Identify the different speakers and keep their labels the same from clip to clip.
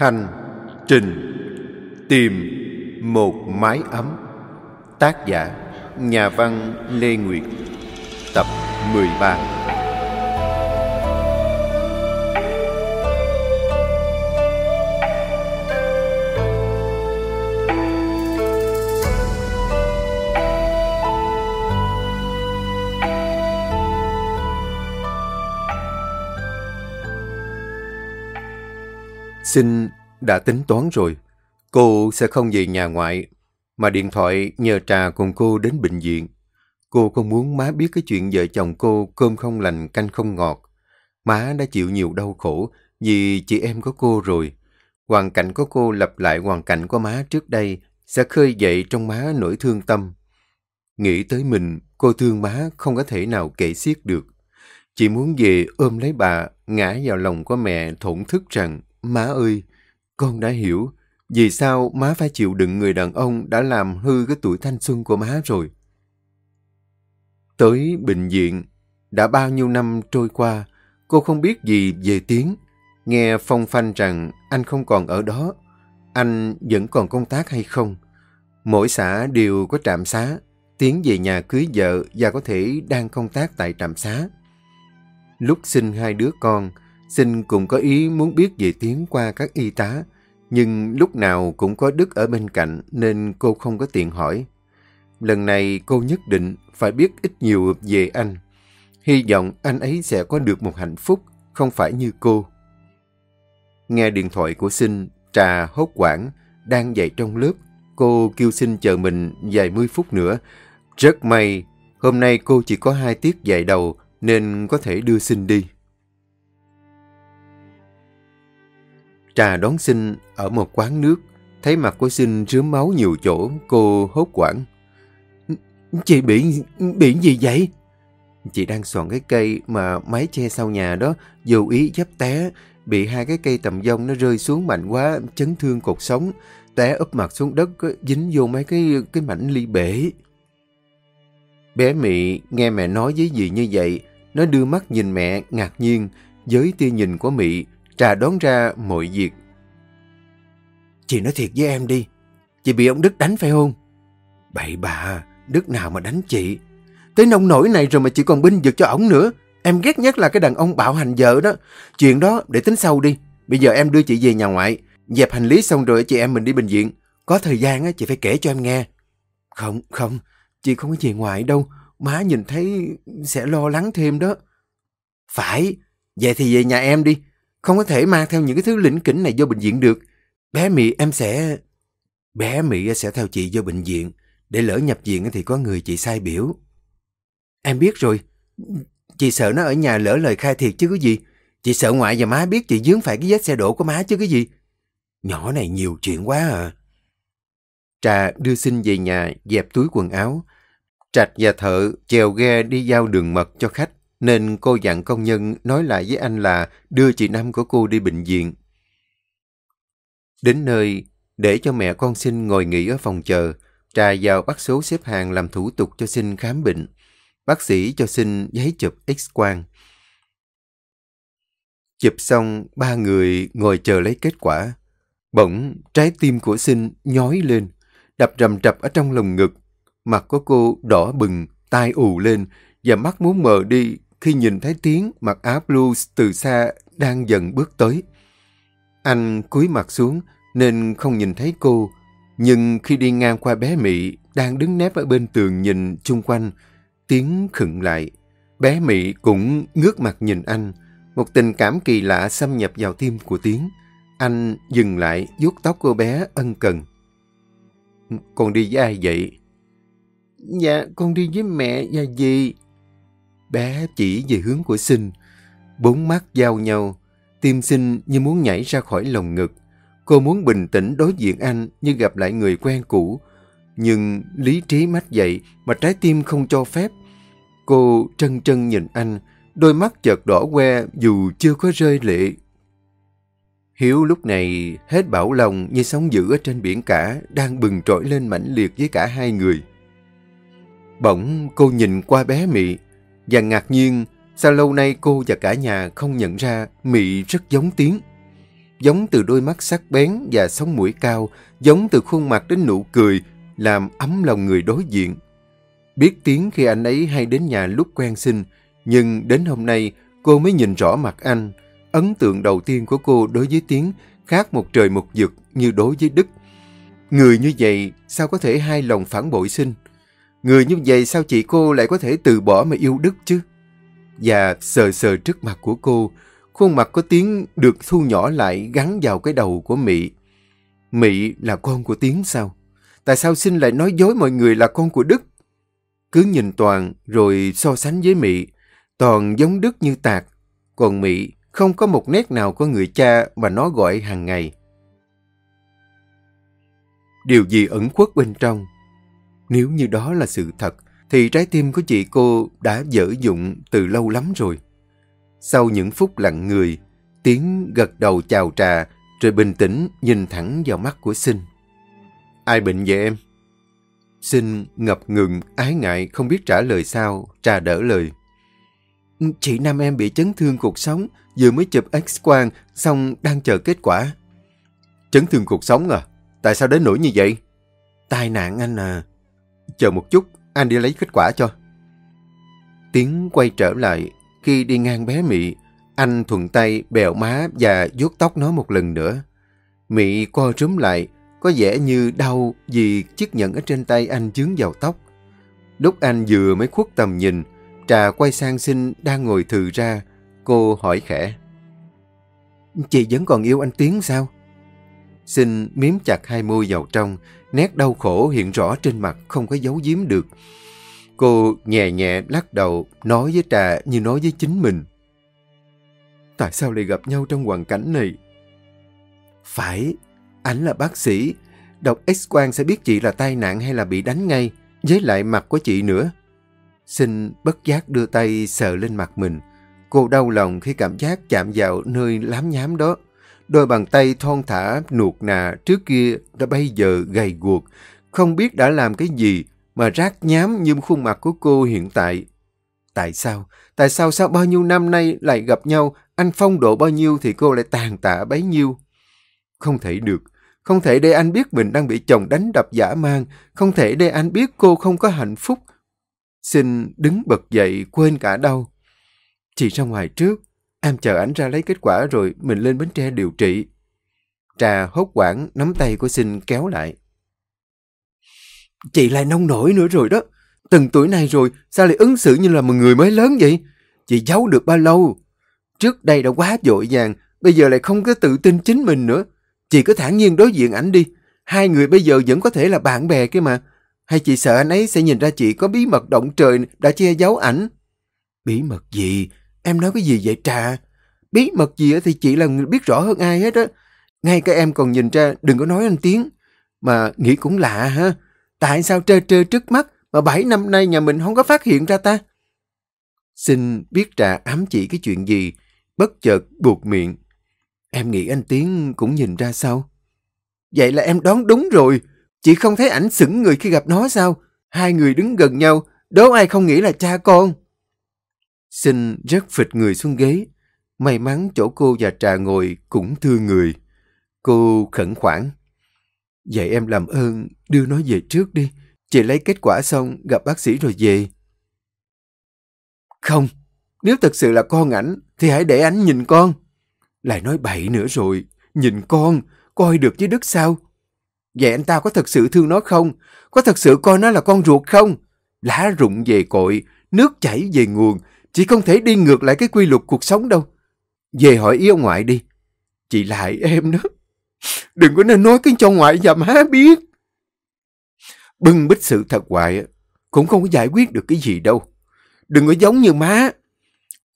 Speaker 1: Hành trình tìm một mái ấm. Tác giả Nhà văn Lê Nguyệt. Tập 13 Xin đã tính toán rồi. Cô sẽ không về nhà ngoại, mà điện thoại nhờ trà cùng cô đến bệnh viện. Cô không muốn má biết cái chuyện vợ chồng cô cơm không lành canh không ngọt. Má đã chịu nhiều đau khổ vì chị em có cô rồi. Hoàn cảnh của cô lặp lại hoàn cảnh của má trước đây sẽ khơi dậy trong má nỗi thương tâm. Nghĩ tới mình, cô thương má không có thể nào kể xiết được. Chị muốn về ôm lấy bà, ngã vào lòng của mẹ thổn thức rằng Má ơi, con đã hiểu vì sao má phải chịu đựng người đàn ông đã làm hư cái tuổi thanh xuân của má rồi. Tới bệnh viện, đã bao nhiêu năm trôi qua, cô không biết gì về tiếng. Nghe phong phanh rằng anh không còn ở đó, anh vẫn còn công tác hay không. Mỗi xã đều có trạm xá, tiến về nhà cưới vợ và có thể đang công tác tại trạm xá. Lúc sinh hai đứa con, sinh cũng có ý muốn biết về tiếng qua các y tá, nhưng lúc nào cũng có Đức ở bên cạnh nên cô không có tiện hỏi. Lần này cô nhất định phải biết ít nhiều về anh. Hy vọng anh ấy sẽ có được một hạnh phúc, không phải như cô. Nghe điện thoại của Sinh, Trà hốt quảng, đang dạy trong lớp. Cô kêu Sinh chờ mình vài mươi phút nữa. Rất may, hôm nay cô chỉ có hai tiết dạy đầu nên có thể đưa Sinh đi. Trà đón sinh ở một quán nước, thấy mặt của sinh rướm máu nhiều chỗ, cô hốt quảng. Chị bị, bị gì vậy? Chị đang soạn cái cây mà mái che sau nhà đó, dù ý dấp té, bị hai cái cây tầm dông nó rơi xuống mạnh quá, chấn thương cột sống, té úp mặt xuống đất, dính vô mấy cái cái mảnh ly bể. Bé Mị nghe mẹ nói với gì như vậy, nó đưa mắt nhìn mẹ ngạc nhiên, với tia nhìn của Mị, Trà đón ra mọi việc. Chị nói thiệt với em đi, chị bị ông Đức đánh phải không? Bậy bà, Đức nào mà đánh chị? Tới nông nổi này rồi mà chị còn binh vực cho ổng nữa. Em ghét nhất là cái đàn ông bạo hành vợ đó. Chuyện đó để tính sau đi. Bây giờ em đưa chị về nhà ngoại. Dẹp hành lý xong rồi chị em mình đi bệnh viện. Có thời gian á, chị phải kể cho em nghe. Không, không, chị không có về ngoại đâu. Má nhìn thấy sẽ lo lắng thêm đó. Phải, vậy thì về nhà em đi. Không có thể mang theo những cái thứ lĩnh kỉnh này vô bệnh viện được. Bé Mị em sẽ... Bé Mị sẽ theo chị vô bệnh viện. Để lỡ nhập viện thì có người chị sai biểu. Em biết rồi. Chị sợ nó ở nhà lỡ lời khai thiệt chứ cái gì. Chị sợ ngoại và má biết chị dướng phải cái vết xe đổ của má chứ cái gì. Nhỏ này nhiều chuyện quá à. Trà đưa xin về nhà, dẹp túi quần áo. Trạch và thợ chèo ghe đi giao đường mật cho khách nên cô dặn công nhân nói lại với anh là đưa chị Năm của cô đi bệnh viện. Đến nơi, để cho mẹ con xin ngồi nghỉ ở phòng chờ, trà vào bắt số xếp hàng làm thủ tục cho xin khám bệnh. Bác sĩ cho xin giấy chụp x-quang. Chụp xong, ba người ngồi chờ lấy kết quả. Bỗng, trái tim của sinh nhói lên, đập rầm rập ở trong lồng ngực. Mặt của cô đỏ bừng, tai ù lên, và mắt muốn mờ đi khi nhìn thấy Tiến mặc áo blues từ xa đang dần bước tới. Anh cúi mặt xuống nên không nhìn thấy cô, nhưng khi đi ngang qua bé mỹ đang đứng nép ở bên tường nhìn chung quanh, Tiến khựng lại. Bé mỹ cũng ngước mặt nhìn anh, một tình cảm kỳ lạ xâm nhập vào tim của Tiến. Anh dừng lại vuốt tóc cô bé ân cần. Con đi với ai vậy? Dạ, con đi với mẹ và dì. Bé chỉ về hướng của sinh. Bốn mắt giao nhau. Tim sinh như muốn nhảy ra khỏi lồng ngực. Cô muốn bình tĩnh đối diện anh như gặp lại người quen cũ. Nhưng lý trí mách dậy mà trái tim không cho phép. Cô trân trân nhìn anh, đôi mắt chợt đỏ que dù chưa có rơi lệ. Hiếu lúc này hết bảo lòng như sóng dữ ở trên biển cả đang bừng trỗi lên mãnh liệt với cả hai người. Bỗng cô nhìn qua bé Mị, và ngạc nhiên, sao lâu nay cô và cả nhà không nhận ra Mị rất giống Tiến. giống từ đôi mắt sắc bén và sống mũi cao, giống từ khuôn mặt đến nụ cười, làm ấm lòng người đối diện. Biết tiếng khi anh ấy hay đến nhà lúc quen sinh, nhưng đến hôm nay cô mới nhìn rõ mặt anh. Ấn tượng đầu tiên của cô đối với tiếng khác một trời một vực như đối với Đức. Người như vậy sao có thể hai lòng phản bội sinh? Người như vậy sao chị cô lại có thể từ bỏ mà yêu Đức chứ? Và sờ sờ trước mặt của cô, khuôn mặt có tiếng được thu nhỏ lại gắn vào cái đầu của Mỹ. Mỹ là con của Tiến sao? Tại sao sinh lại nói dối mọi người là con của Đức? Cứ nhìn Toàn rồi so sánh với Mỹ, Toàn giống Đức như tạc, còn Mỹ không có một nét nào có người cha mà nó gọi hàng ngày. Điều gì ẩn khuất bên trong? Nếu như đó là sự thật, thì trái tim của chị cô đã dở dụng từ lâu lắm rồi. Sau những phút lặng người, Tiến gật đầu chào trà, rồi bình tĩnh nhìn thẳng vào mắt của Sinh. Ai bệnh vậy em? Sinh ngập ngừng, ái ngại, không biết trả lời sao, trà đỡ lời. Chị Nam em bị chấn thương cuộc sống, vừa mới chụp x-quang, xong đang chờ kết quả. Chấn thương cuộc sống à? Tại sao đến nỗi như vậy? Tai nạn anh à. Chờ một chút, anh đi lấy kết quả cho. Tiến quay trở lại, khi đi ngang bé Mị, anh thuận tay bèo má và vuốt tóc nó một lần nữa. Mị co rúm lại, có vẻ như đau vì chiếc nhẫn ở trên tay anh chướng vào tóc. Lúc anh vừa mới khuất tầm nhìn, Trà quay sang xin đang ngồi thừ ra. Cô hỏi khẽ. Chị vẫn còn yêu anh Tiến sao? Xin miếm chặt hai môi vào trong, nét đau khổ hiện rõ trên mặt không có giấu giếm được. Cô nhẹ nhẹ lắc đầu, nói với Trà như nói với chính mình. Tại sao lại gặp nhau trong hoàn cảnh này? Phải, ảnh là bác sĩ. Đọc X-quang sẽ biết chị là tai nạn hay là bị đánh ngay, với lại mặt của chị nữa. Xin bất giác đưa tay sờ lên mặt mình. Cô đau lòng khi cảm giác chạm vào nơi lám nhám đó. Đôi bàn tay thon thả, nuột nà trước kia đã bây giờ gầy guộc. Không biết đã làm cái gì mà rác nhám như khuôn mặt của cô hiện tại. Tại sao? Tại sao sau bao nhiêu năm nay lại gặp nhau, anh phong độ bao nhiêu thì cô lại tàn tạ bấy nhiêu? Không thể được. Không thể để anh biết mình đang bị chồng đánh đập giả mang. Không thể để anh biết cô không có hạnh phúc. Xin đứng bật dậy quên cả đau. Chị ra ngoài trước. Em chờ ảnh ra lấy kết quả rồi mình lên Bến Tre điều trị. Trà hốt quảng nắm tay của Sinh kéo lại. Chị lại nông nổi nữa rồi đó. Từng tuổi này rồi, sao lại ứng xử như là một người mới lớn vậy? Chị giấu được bao lâu? Trước đây đã quá dội vàng, bây giờ lại không có tự tin chính mình nữa. Chị cứ thản nhiên đối diện ảnh đi. Hai người bây giờ vẫn có thể là bạn bè kia mà. Hay chị sợ anh ấy sẽ nhìn ra chị có bí mật động trời đã che giấu ảnh? Bí mật gì? Em nói cái gì vậy Trà? Bí mật gì thì chị là người biết rõ hơn ai hết á. Ngay cả em còn nhìn ra đừng có nói anh Tiến. Mà nghĩ cũng lạ ha. Tại sao trơ trơ trước mắt mà bảy năm nay nhà mình không có phát hiện ra ta? Xin biết Trà ám chỉ cái chuyện gì, bất chợt buộc miệng. Em nghĩ anh Tiến cũng nhìn ra sao? Vậy là em đoán đúng rồi. Chị không thấy ảnh sững người khi gặp nó sao? Hai người đứng gần nhau, đố ai không nghĩ là cha con. Xin rất phịch người xuống ghế. May mắn chỗ cô và Trà ngồi cũng thương người. Cô khẩn khoản. Vậy em làm ơn đưa nó về trước đi. Chị lấy kết quả xong gặp bác sĩ rồi về. Không, nếu thật sự là con ảnh thì hãy để ảnh nhìn con. Lại nói bậy nữa rồi, nhìn con, coi được với Đức sao? Vậy anh ta có thật sự thương nó không? Có thật sự coi nó là con ruột không? Lá rụng về cội, nước chảy về nguồn, chỉ không thể đi ngược lại cái quy luật cuộc sống đâu. Về hỏi ý ông ngoại đi. Chị lại em đó. Đừng có nên nói cái cho ngoại và má biết. Bưng bích sự thật hoài cũng không có giải quyết được cái gì đâu. Đừng có giống như má.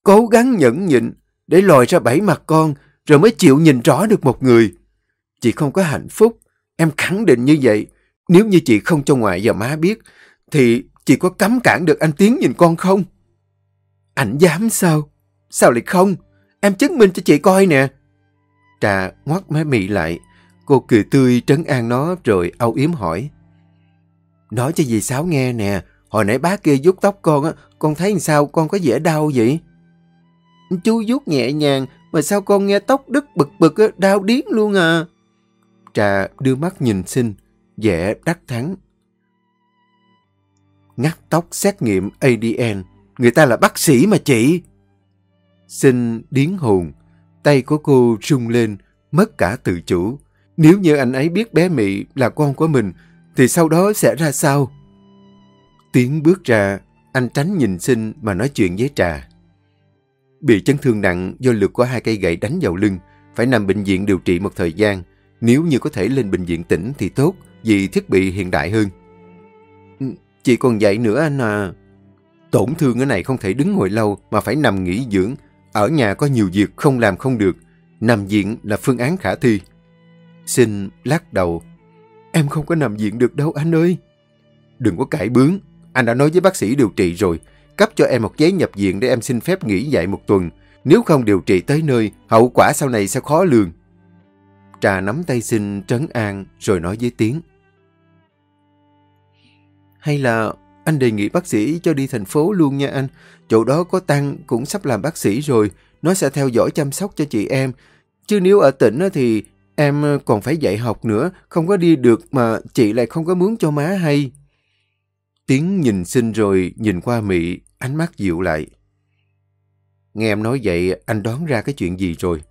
Speaker 1: Cố gắng nhẫn nhịn để lòi ra bảy mặt con, rồi mới chịu nhìn rõ được một người. Chị không có hạnh phúc. Em khẳng định như vậy. Nếu như chị không cho ngoại và má biết, thì chị có cấm cản được anh Tiến nhìn con không? Anh dám sao? Sao lại không? Em chứng minh cho chị coi nè. Trà ngoắt má mị lại. Cô cười tươi trấn an nó rồi âu yếm hỏi. Nói cho dì Sáu nghe nè. Hồi nãy bác kia vuốt tóc con á. Con thấy sao con có vẻ đau vậy? Chú vuốt nhẹ nhàng mà sao con nghe tóc đứt bực bực, á đau điếng luôn à. Trà đưa mắt nhìn xin, vẻ đắc thắng. Ngắt tóc xét nghiệm ADN, người ta là bác sĩ mà chị. Xin điến hồn, tay của cô rung lên, mất cả tự chủ. Nếu như anh ấy biết bé Mị là con của mình, thì sau đó sẽ ra sao? Tiến bước ra, anh tránh nhìn xin mà nói chuyện với Trà. Bị chấn thương nặng do lực của hai cây gậy đánh vào lưng, phải nằm bệnh viện điều trị một thời gian. Nếu như có thể lên bệnh viện tỉnh thì tốt, vì thiết bị hiện đại hơn. Ừ, chị còn dạy nữa anh à. Tổn thương ở này không thể đứng ngồi lâu mà phải nằm nghỉ dưỡng. Ở nhà có nhiều việc không làm không được. Nằm viện là phương án khả thi. Xin lắc đầu. Em không có nằm viện được đâu anh ơi. Đừng có cãi bướng. Anh đã nói với bác sĩ điều trị rồi. Cấp cho em một giấy nhập viện để em xin phép nghỉ dạy một tuần. Nếu không điều trị tới nơi, hậu quả sau này sẽ khó lường. Trà nắm tay xin trấn an rồi nói với Tiến. Hay là anh đề nghị bác sĩ cho đi thành phố luôn nha anh. Chỗ đó có Tăng cũng sắp làm bác sĩ rồi. Nó sẽ theo dõi chăm sóc cho chị em. Chứ nếu ở tỉnh thì em còn phải dạy học nữa. Không có đi được mà chị lại không có muốn cho má hay. Tiến nhìn xin rồi nhìn qua Mị, ánh mắt dịu lại. Nghe em nói vậy, anh đoán ra cái chuyện gì rồi?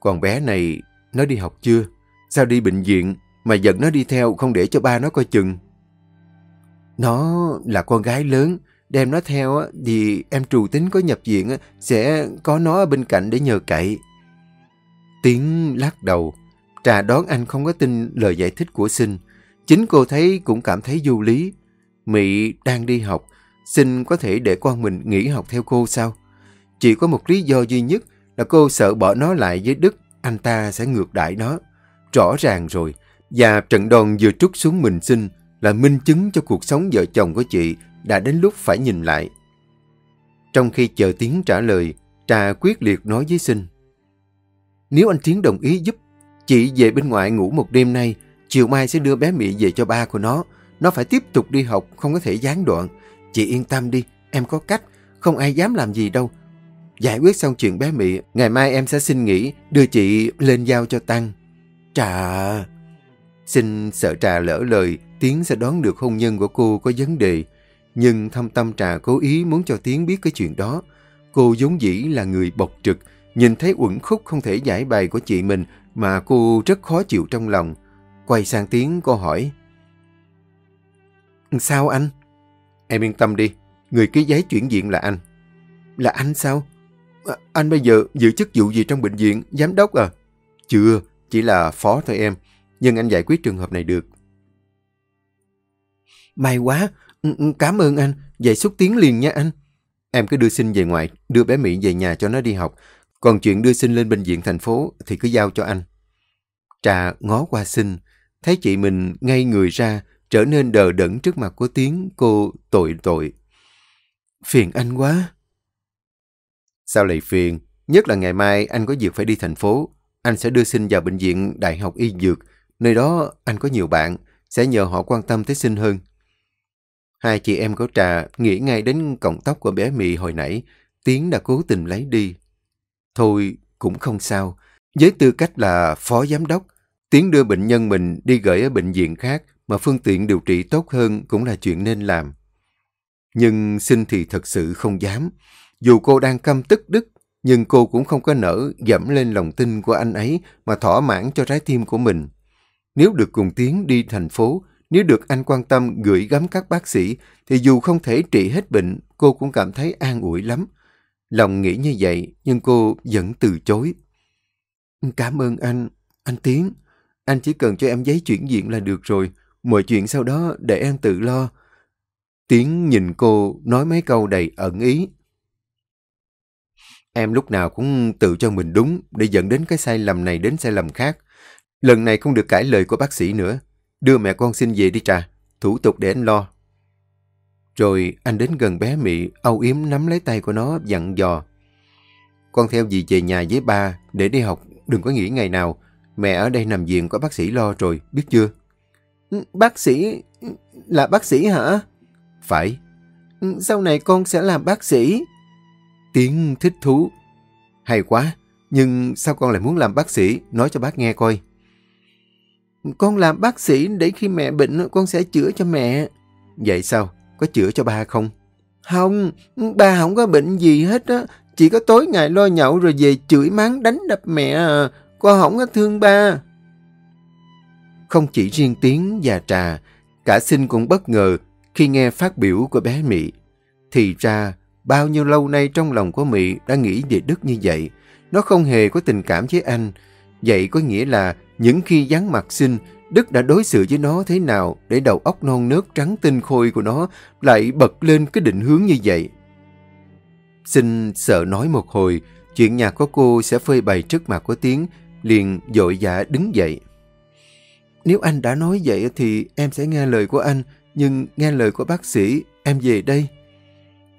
Speaker 1: Còn bé này, nó đi học chưa? Sao đi bệnh viện mà giận nó đi theo không để cho ba nó coi chừng? Nó là con gái lớn, đem nó theo thì em trù tính có nhập viện sẽ có nó ở bên cạnh để nhờ cậy. Tiến lắc đầu, trà đón anh không có tin lời giải thích của sinh. Chính cô thấy cũng cảm thấy vô lý. mỹ đang đi học, sinh có thể để con mình nghỉ học theo cô sao? Chỉ có một lý do duy nhất là cô sợ bỏ nó lại với Đức, anh ta sẽ ngược đại nó. Rõ ràng rồi, và trận đòn vừa trút xuống mình sinh là minh chứng cho cuộc sống vợ chồng của chị đã đến lúc phải nhìn lại. Trong khi chờ Tiến trả lời, Trà quyết liệt nói với Sinh. Nếu anh Tiến đồng ý giúp, chị về bên ngoài ngủ một đêm nay, chiều mai sẽ đưa bé Mỹ về cho ba của nó. Nó phải tiếp tục đi học, không có thể gián đoạn. Chị yên tâm đi, em có cách, không ai dám làm gì đâu. Giải quyết xong chuyện bé Mỹ, ngày mai em sẽ xin nghỉ, đưa chị lên giao cho Tăng. Trà... Xin sợ Trà lỡ lời, Tiến sẽ đoán được hôn nhân của cô có vấn đề. Nhưng thâm tâm Trà cố ý muốn cho Tiến biết cái chuyện đó. Cô vốn dĩ là người bộc trực, nhìn thấy uẩn khúc không thể giải bày của chị mình mà cô rất khó chịu trong lòng. Quay sang Tiến cô hỏi. Sao anh? Em yên tâm đi, người ký giấy chuyển viện là anh. Là anh sao? À, anh bây giờ giữ chức vụ gì trong bệnh viện, giám đốc à? Chưa, chỉ là phó thôi em, nhưng anh giải quyết trường hợp này được. May quá, ừ, ừ, cảm ơn anh, vậy xúc tiến liền nha anh. Em cứ đưa sinh về ngoài, đưa bé Mỹ về nhà cho nó đi học. Còn chuyện đưa sinh lên bệnh viện thành phố thì cứ giao cho anh. Trà ngó qua sinh, thấy chị mình ngay người ra, trở nên đờ đẫn trước mặt của Tiến, cô tội tội. Phiền anh quá. Sao lại phiền? Nhất là ngày mai anh có việc phải đi thành phố. Anh sẽ đưa sinh vào bệnh viện Đại học Y Dược. Nơi đó anh có nhiều bạn, sẽ nhờ họ quan tâm tới sinh hơn. Hai chị em có trà nghĩ ngay đến cọng tóc của bé Mị hồi nãy, Tiến đã cố tình lấy đi. Thôi, cũng không sao. Với tư cách là phó giám đốc, Tiến đưa bệnh nhân mình đi gửi ở bệnh viện khác mà phương tiện điều trị tốt hơn cũng là chuyện nên làm. Nhưng xin thì thật sự không dám. Dù cô đang căm tức Đức, nhưng cô cũng không có nỡ dẫm lên lòng tin của anh ấy mà thỏa mãn cho trái tim của mình. Nếu được cùng Tiến đi thành phố, nếu được anh quan tâm gửi gắm các bác sĩ, thì dù không thể trị hết bệnh, cô cũng cảm thấy an ủi lắm. Lòng nghĩ như vậy, nhưng cô vẫn từ chối. Cảm ơn anh, anh Tiến. Anh chỉ cần cho em giấy chuyển viện là được rồi. Mọi chuyện sau đó để em tự lo. Tiến nhìn cô nói mấy câu đầy ẩn ý. Em lúc nào cũng tự cho mình đúng để dẫn đến cái sai lầm này đến sai lầm khác. Lần này không được cãi lời của bác sĩ nữa. Đưa mẹ con xin về đi trà, thủ tục để anh lo. Rồi anh đến gần bé Mị, âu yếm nắm lấy tay của nó, dặn dò. Con theo dì về nhà với ba, để đi học, đừng có nghỉ ngày nào. Mẹ ở đây nằm viện có bác sĩ lo rồi, biết chưa? Ừ, bác sĩ? Là bác sĩ hả? Phải. Ừ, sau này con sẽ làm bác sĩ. Tiếng thích thú. Hay quá, Nhưng sao con lại muốn làm bác sĩ? Nói cho bác nghe coi.
Speaker 2: Con làm bác sĩ để khi mẹ bệnh con sẽ chữa cho mẹ.
Speaker 1: Vậy sao? Có chữa cho ba không?
Speaker 2: Không, ba không có bệnh gì hết á. Chỉ có tối ngày lo nhậu rồi về chửi mắng đánh đập mẹ à. Con không có thương ba.
Speaker 1: Không chỉ riêng tiếng và trà, cả sinh cũng bất ngờ khi nghe phát biểu của bé Mỹ. Thì ra, bao nhiêu lâu nay trong lòng của Mỹ đã nghĩ về Đức như vậy. Nó không hề có tình cảm với anh. Vậy có nghĩa là những khi dáng mặt sinh, Đức đã đối xử với nó thế nào để đầu óc non nớt trắng tinh khôi của nó lại bật lên cái định hướng như vậy. Sinh sợ nói một hồi, chuyện nhà có cô sẽ phơi bày trước mặt của Tiến, liền dội dã đứng dậy.
Speaker 2: Nếu anh đã nói vậy thì em sẽ nghe lời của anh, nhưng nghe lời của bác sĩ, em về đây.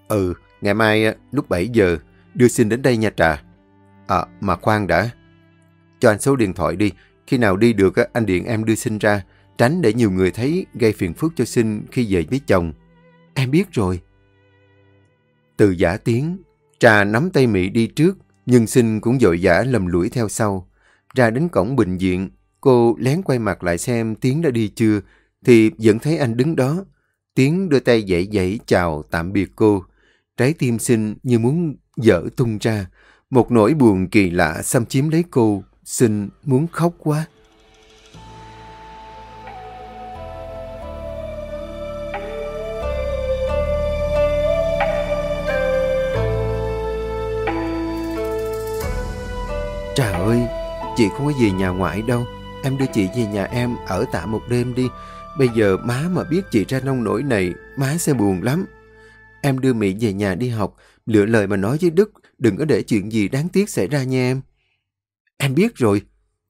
Speaker 1: Ừ, ngày mai à, lúc 7 giờ, đưa xin đến đây nha Trà. À, mà khoan đã. Cho anh số điện thoại đi, khi nào đi được anh điện em đưa sinh ra, tránh để nhiều người thấy gây phiền phức cho sinh khi về với chồng.
Speaker 2: Em biết rồi.
Speaker 1: Từ giả tiếng, Trà nắm tay Mỹ đi trước, nhưng sinh cũng dội giả lầm lũi theo sau. Ra đến cổng bệnh viện, cô lén quay mặt lại xem Tiến đã đi chưa, thì vẫn thấy anh đứng đó. Tiến đưa tay dãy dãy chào tạm biệt cô. Trái tim sinh như muốn dở tung ra. Một nỗi buồn kỳ lạ xâm chiếm lấy cô, sinh muốn khóc quá.
Speaker 2: Trà ơi, chị không có về nhà ngoại đâu. Em đưa chị về nhà em ở tạm một đêm đi. Bây giờ má mà biết chị ra nông nổi này, má sẽ buồn lắm. Em đưa Mỹ về nhà đi học, lựa lời mà nói với Đức, đừng có để chuyện gì đáng tiếc xảy ra nha em. Em biết rồi,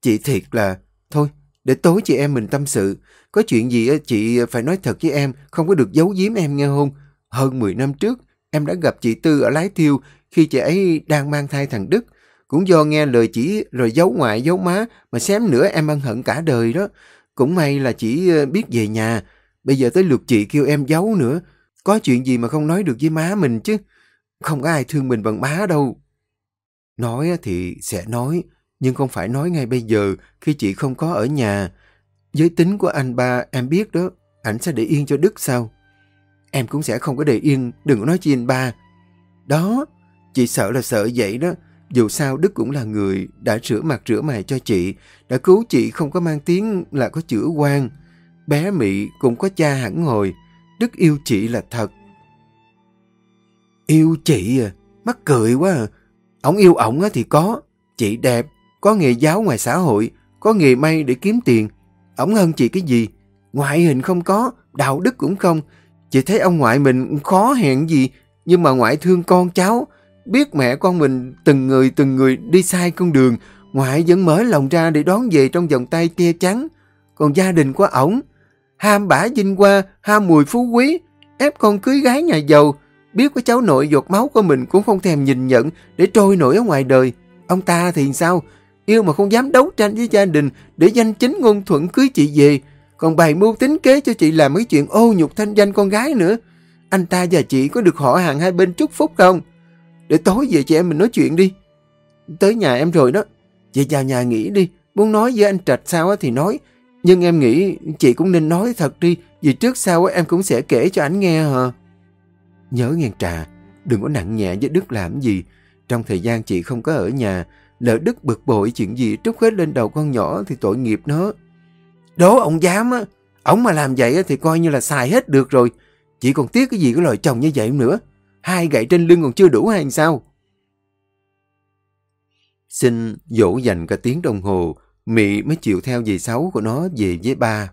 Speaker 2: chị thiệt là... Thôi, để tối chị em mình tâm sự. Có chuyện gì chị phải nói thật với em, không có được giấu giếm em nghe không? Hơn 10 năm trước, em đã gặp chị Tư ở Lái Thiêu khi chị ấy đang mang thai thằng Đức. Cũng do nghe lời chỉ rồi giấu ngoại giấu má mà xém nữa em ân hận cả đời đó. Cũng may là chỉ ờ, biết về nhà. Bây giờ tới lượt chị kêu em giấu nữa. Có chuyện gì mà không nói được với má mình chứ. Không có ai thương mình bằng má đâu. Nói thì sẽ nói, nhưng không phải nói ngay bây giờ khi chị không có ở nhà. giới tính của anh ba em biết đó, ảnh sẽ để yên cho Đức sao? Em cũng sẽ không có để yên, đừng có nói chi anh ba. Đó, chị sợ là sợ vậy đó. Dù sao Đức cũng là người đã rửa mặt rửa mày cho chị, đã cứu chị không có mang tiếng là có chữa quan. Bé Mị cũng có cha hẳn hồi, Đức yêu chị là thật. Yêu chị à, mắc cười quá à. Ông yêu ổng thì có, chị đẹp, có nghề giáo ngoài xã hội, có nghề may để kiếm tiền. Ổng hơn chị cái gì? Ngoại hình không có, đạo đức cũng không. Chị thấy ông ngoại mình khó hẹn gì, nhưng mà ngoại thương con cháu, Biết mẹ con mình từng người từng người đi sai con đường, ngoại vẫn mở lòng ra để đón về trong vòng tay che chắn. Còn gia đình của ổng, ham bả vinh qua, ham mùi phú quý, ép con cưới gái nhà giàu. Biết có cháu nội giọt máu của mình cũng không thèm nhìn nhận để trôi nổi ở ngoài đời. Ông ta thì sao? Yêu mà không dám đấu tranh với gia đình để danh chính ngôn thuận cưới chị về. Còn bày mưu tính kế cho chị làm mấy chuyện ô nhục thanh danh con gái nữa. Anh ta và chị có được họ hàng hai bên chúc phúc không? Để tối về chị em mình nói chuyện đi. Tới nhà em rồi đó. Chị vào nhà nghỉ đi. Muốn nói với anh Trạch sao thì nói. Nhưng em nghĩ chị cũng nên nói thật đi. Vì trước sau em cũng sẽ kể cho anh nghe hả? Nhớ nghe trà. Đừng có nặng nhẹ với Đức làm gì. Trong thời gian chị không có ở nhà. Lỡ Đức bực bội chuyện gì trút hết lên đầu con nhỏ thì tội nghiệp nó. Đố ông dám á. Ông mà làm vậy thì coi như là xài hết được rồi. chỉ còn tiếc cái gì cái lời chồng như vậy nữa. Hai gậy trên lưng còn chưa đủ hay sao?
Speaker 1: Xin dỗ dành cả tiếng đồng hồ, Mị mới chịu theo dì Sáu của nó về với ba.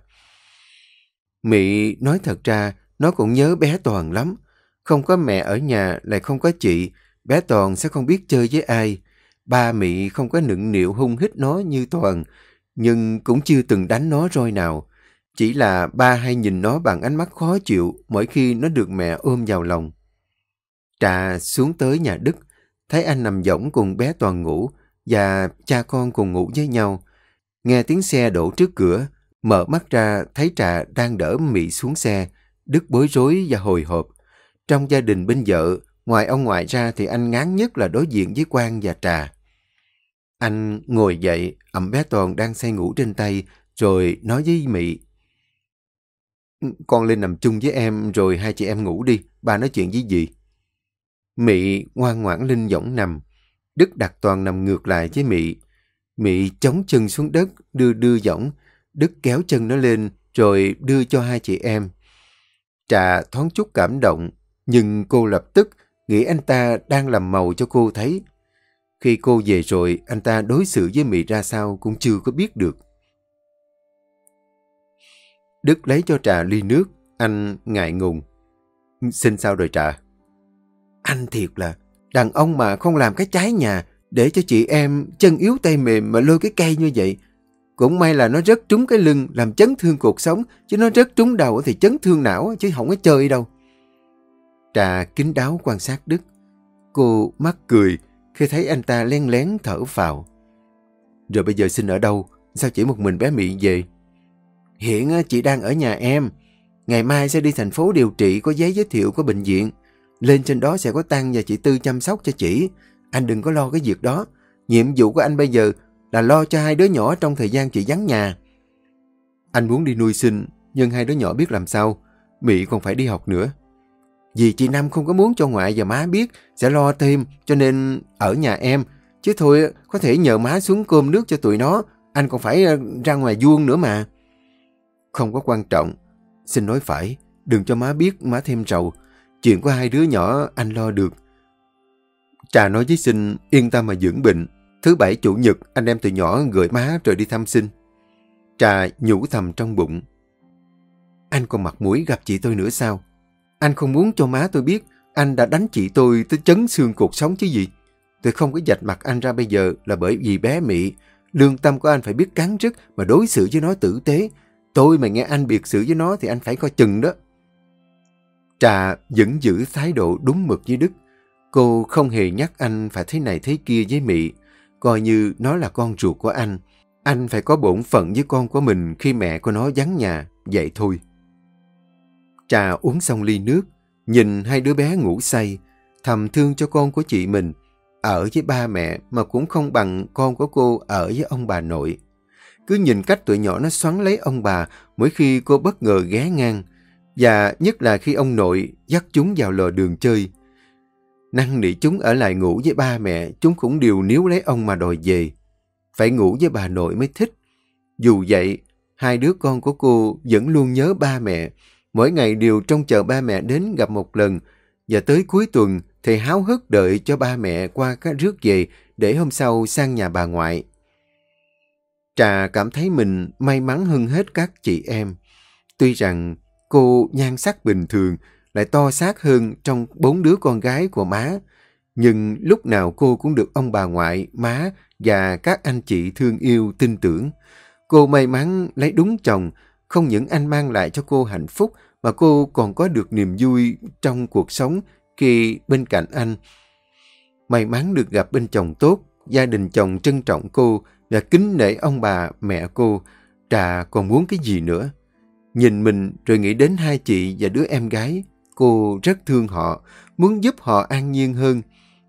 Speaker 1: Mị nói thật ra, nó cũng nhớ bé Toàn lắm. Không có mẹ ở nhà, lại không có chị, bé Toàn sẽ không biết chơi với ai. Ba Mị không có nựng nịu hung hít nó như Toàn, nhưng cũng chưa từng đánh nó roi nào. Chỉ là ba hay nhìn nó bằng ánh mắt khó chịu mỗi khi nó được mẹ ôm vào lòng. Trà xuống tới nhà Đức, thấy anh nằm võng cùng bé Toàn ngủ và cha con cùng ngủ với nhau. Nghe tiếng xe đổ trước cửa, mở mắt ra thấy Trà đang đỡ Mỹ xuống xe, Đức bối rối và hồi hộp. Trong gia đình bên vợ, ngoài ông ngoại ra thì anh ngán nhất là đối diện với Quang và Trà. Anh ngồi dậy, ẩm bé Toàn đang say ngủ trên tay, rồi nói với Mỹ. Ừ, con lên nằm chung với em, rồi hai chị em ngủ đi, ba nói chuyện với gì? Mị ngoan ngoãn linh võng nằm. Đức đặt Toàn nằm ngược lại với Mị. Mị chống chân xuống đất, đưa đưa võng. Đức kéo chân nó lên, rồi đưa cho hai chị em. Trà thoáng chút cảm động, nhưng cô lập tức nghĩ anh ta đang làm màu cho cô thấy. Khi cô về rồi, anh ta đối xử với Mị ra sao cũng chưa có biết được. Đức lấy cho Trà ly nước, anh ngại ngùng. Xin sao rồi Trà?
Speaker 2: Anh thiệt là, đàn ông mà không làm cái trái nhà, để cho chị em chân yếu tay mềm mà lôi cái cây như vậy. Cũng may là nó rớt trúng cái lưng, làm chấn thương cuộc sống, chứ nó rớt trúng đầu thì chấn thương não, chứ không có chơi đâu.
Speaker 1: Trà kính đáo quan sát Đức. Cô mắc cười khi thấy anh ta len lén thở vào. Rồi bây giờ xin ở đâu? Sao chỉ một mình bé Mỹ về?
Speaker 2: Hiện chị đang ở nhà em. Ngày mai sẽ đi thành phố điều trị có giấy giới thiệu của bệnh viện. Lên trên đó sẽ có Tăng và chị Tư chăm sóc cho chị. Anh đừng có lo cái việc đó. Nhiệm vụ của anh bây giờ là lo cho hai đứa nhỏ trong thời gian chị vắng nhà.
Speaker 1: Anh muốn đi nuôi sinh, nhưng hai đứa nhỏ biết làm sao. Mỹ còn phải đi học nữa.
Speaker 2: Vì chị Năm không có muốn cho ngoại và má biết, sẽ lo thêm, cho nên ở nhà em. Chứ thôi, có thể nhờ má xuống cơm nước cho tụi nó, anh còn phải ờ, ra ngoài vuông nữa mà.
Speaker 1: Không có quan trọng. Xin nói phải, đừng cho má biết má thêm rầu. Chuyện của hai đứa nhỏ anh lo được. Trà nói với Sinh yên tâm mà dưỡng bệnh. Thứ bảy chủ nhật anh em từ nhỏ gửi má rồi đi thăm Sinh. Trà nhủ thầm trong bụng. Anh còn mặt mũi gặp chị tôi nữa sao? Anh không muốn cho má tôi biết anh đã đánh chị tôi tới chấn xương cuộc sống chứ gì. Tôi không có dạch mặt anh ra bây giờ là bởi vì bé Mỹ Lương tâm của anh phải biết cắn rứt mà đối xử với nó tử tế. Tôi mà nghe anh biệt xử với nó thì anh phải coi chừng đó. Trà vẫn giữ thái độ đúng mực với Đức. Cô không hề nhắc anh phải thế này thế kia với Mỹ, coi như nó là con ruột của anh. Anh phải có bổn phận với con của mình khi mẹ của nó vắng nhà, vậy thôi. Trà uống xong ly nước, nhìn hai đứa bé ngủ say, thầm thương cho con của chị mình, ở với ba mẹ mà cũng không bằng con của cô ở với ông bà nội. Cứ nhìn cách tụi nhỏ nó xoắn lấy ông bà mỗi khi cô bất ngờ ghé ngang, và nhất là khi ông nội dắt chúng vào lò đường chơi. Năng nỉ chúng ở lại ngủ với ba mẹ, chúng cũng đều níu lấy ông mà đòi về. Phải ngủ với bà nội mới thích. Dù vậy, hai đứa con của cô vẫn luôn nhớ ba mẹ, mỗi ngày đều trông chờ ba mẹ đến gặp một lần, và tới cuối tuần thì háo hức đợi cho ba mẹ qua các rước về để hôm sau sang nhà bà ngoại. Trà cảm thấy mình may mắn hơn hết các chị em. Tuy rằng cô nhan sắc bình thường lại to xác hơn trong bốn đứa con gái của má, nhưng lúc nào cô cũng được ông bà ngoại, má và các anh chị thương yêu, tin tưởng. Cô may mắn lấy đúng chồng, không những anh mang lại cho cô hạnh phúc mà cô còn có được niềm vui trong cuộc sống khi bên cạnh anh. May mắn được gặp bên chồng tốt, gia đình chồng trân trọng cô và kính nể ông bà, mẹ cô. Trà còn muốn cái gì nữa? Nhìn mình rồi nghĩ đến hai chị và đứa em gái. Cô rất thương họ, muốn giúp họ an nhiên hơn.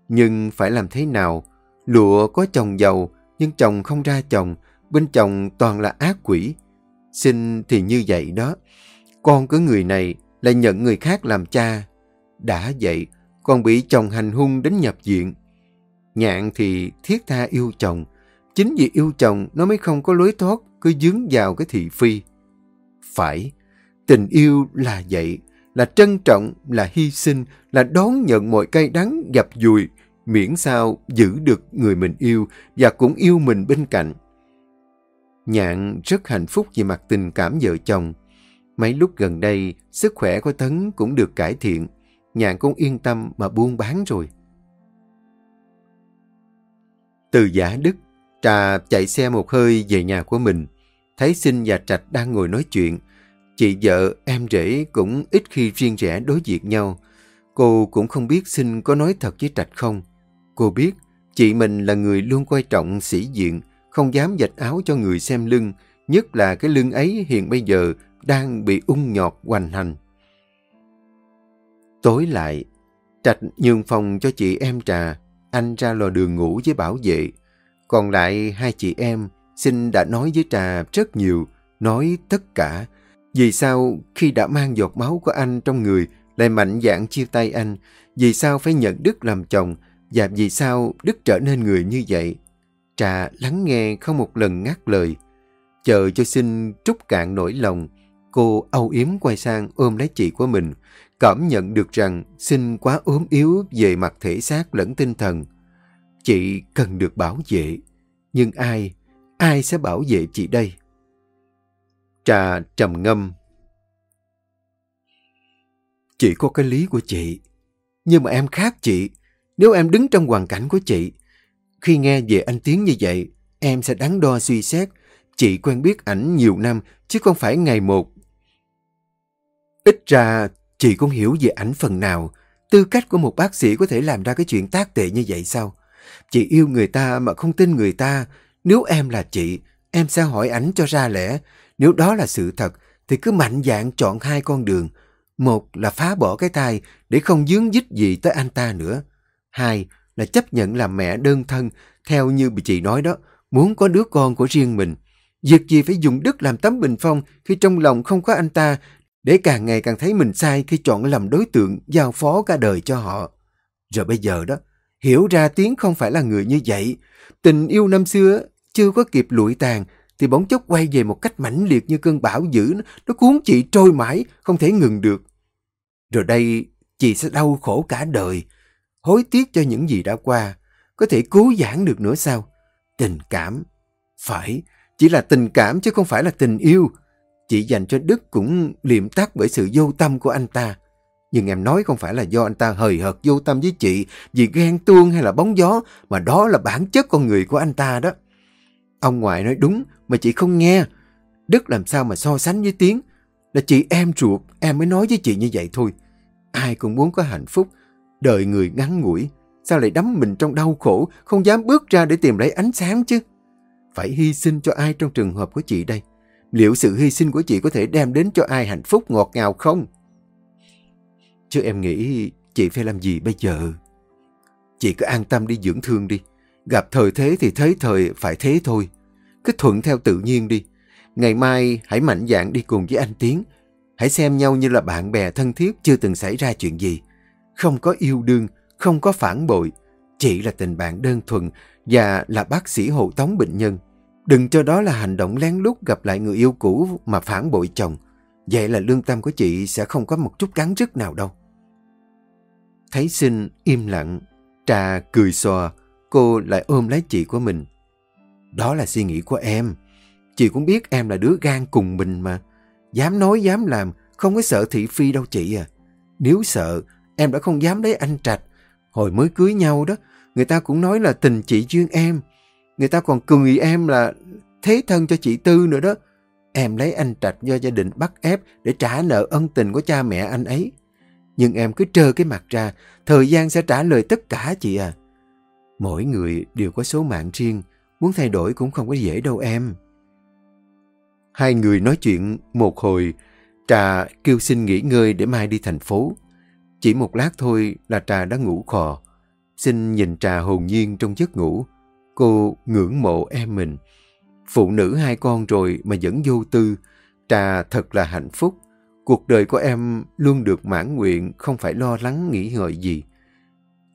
Speaker 1: Nhưng phải làm thế nào? Lụa có chồng giàu, nhưng chồng không ra chồng. Bên chồng toàn là ác quỷ. Xin thì như vậy đó. Con của người này lại nhận người khác làm cha. Đã vậy, còn bị chồng hành hung đến nhập viện. Nhạn thì thiết tha yêu chồng. Chính vì yêu chồng nó mới không có lối thoát, cứ dướng vào cái thị phi. Phải, tình yêu là vậy, là trân trọng, là hy sinh, là đón nhận mọi cay đắng gặp dùi, miễn sao giữ được người mình yêu và cũng yêu mình bên cạnh. Nhạn rất hạnh phúc về mặt tình cảm vợ chồng. Mấy lúc gần đây, sức khỏe của Tấn cũng được cải thiện. Nhạn cũng yên tâm mà buôn bán rồi. Từ giả Đức, Trà chạy xe một hơi về nhà của mình. Thấy Sinh và Trạch đang ngồi nói chuyện. Chị vợ, em rể cũng ít khi riêng rẽ đối diện nhau. Cô cũng không biết Sinh có nói thật với Trạch không. Cô biết chị mình là người luôn coi trọng sĩ diện, không dám dạch áo cho người xem lưng, nhất là cái lưng ấy hiện bây giờ đang bị ung nhọt hoành hành. Tối lại, Trạch nhường phòng cho chị em trà, anh ra lò đường ngủ với bảo vệ. Còn lại hai chị em, Sinh đã nói với Trà rất nhiều, nói tất cả. Vì sao khi đã mang giọt máu của anh trong người lại mạnh dạn chia tay anh? Vì sao phải nhận Đức làm chồng? Và vì sao Đức trở nên người như vậy? Trà lắng nghe không một lần ngắt lời. Chờ cho Sinh trút cạn nỗi lòng, cô âu yếm quay sang ôm lấy chị của mình, cảm nhận được rằng Sinh quá ốm yếu về mặt thể xác lẫn tinh thần. Chị cần được bảo vệ, nhưng ai, ai sẽ bảo vệ chị đây? Trà trầm ngâm. Chị có cái lý của chị, nhưng mà em khác chị. Nếu em đứng trong hoàn cảnh của chị, khi nghe về anh Tiến như vậy, em sẽ đắn đo suy xét. Chị quen biết ảnh nhiều năm, chứ không phải ngày một. Ít ra, chị cũng hiểu về ảnh phần nào. Tư cách của một bác sĩ có thể làm ra cái chuyện tác tệ như vậy sao? Chị yêu người ta mà không tin người ta. Nếu em là chị, em sẽ hỏi ảnh cho ra lẽ. Nếu đó là sự thật, thì cứ mạnh dạn chọn hai con đường. Một là phá bỏ cái thai để không dướng dích gì tới anh ta nữa. Hai là chấp nhận làm mẹ đơn thân, theo như bị chị nói đó, muốn có đứa con của riêng mình. Việc gì phải dùng Đức làm tấm bình phong khi trong lòng không có anh ta, để càng ngày càng thấy mình sai khi chọn làm đối tượng giao phó cả đời cho họ. Rồi bây giờ đó, hiểu ra Tiến không phải là người như vậy. Tình yêu năm xưa chưa có kịp lụi tàn, thì bỗng chốc quay về một cách mãnh liệt như cơn bão dữ, nó cuốn chị trôi mãi, không thể ngừng được. Rồi đây, chị sẽ đau khổ cả đời, hối tiếc cho những gì đã qua, có thể cứu giãn được nữa sao? Tình cảm, phải, chỉ là tình cảm chứ không phải là tình yêu. Chị dành cho Đức cũng liệm tắt bởi sự vô tâm của anh ta. Nhưng em nói không phải là do anh ta hời hợt vô tâm với chị vì ghen tuông hay là bóng gió, mà đó là bản chất con người của anh ta đó. Ông ngoại nói đúng mà chị không nghe. Đức làm sao mà so sánh với Tiến. Là chị em ruột, em mới nói với chị như vậy thôi. Ai cũng muốn có hạnh phúc, đời người ngắn ngủi. Sao lại đắm mình trong đau khổ, không dám bước ra để tìm lấy ánh sáng chứ? Phải hy sinh cho ai trong trường hợp của chị đây? Liệu sự hy sinh của chị có thể đem đến cho ai hạnh phúc ngọt ngào không? Chứ em nghĩ chị phải làm gì bây giờ? Chị cứ an tâm đi dưỡng thương đi. Gặp thời thế thì thấy thời phải thế thôi. Cứ thuận theo tự nhiên đi. Ngày mai hãy mạnh dạn đi cùng với anh Tiến. Hãy xem nhau như là bạn bè thân thiết chưa từng xảy ra chuyện gì. Không có yêu đương, không có phản bội. Chỉ là tình bạn đơn thuần và là bác sĩ hộ tống bệnh nhân. Đừng cho đó là hành động lén lút gặp lại người yêu cũ mà phản bội chồng. Vậy là lương tâm của chị sẽ không có một chút cắn rứt nào đâu. Thấy sinh im lặng, trà cười xòa, cô lại ôm lấy chị của mình. Đó là suy nghĩ của em. Chị cũng biết em là đứa gan cùng mình mà. Dám nói dám làm, không có sợ thị phi đâu chị à. Nếu sợ, em đã không dám lấy anh Trạch. Hồi mới cưới nhau đó, người ta cũng nói là tình chị duyên em. Người ta còn cười em là thế thân cho chị Tư nữa đó. Em lấy anh Trạch do gia đình bắt ép để trả nợ ân tình của cha mẹ anh ấy. Nhưng em cứ trơ cái mặt ra, thời gian sẽ trả lời tất cả chị à. Mỗi người đều có số mạng riêng, muốn thay đổi cũng không có dễ đâu em. Hai người nói chuyện một hồi, Trà kêu xin nghỉ ngơi để mai đi thành phố. Chỉ một lát thôi là Trà đã ngủ khò. Xin nhìn Trà hồn nhiên trong giấc ngủ. Cô ngưỡng mộ em mình. Phụ nữ hai con rồi mà vẫn vô tư. Trà thật là hạnh phúc. Cuộc đời của em luôn được mãn nguyện, không phải lo lắng nghĩ ngợi gì.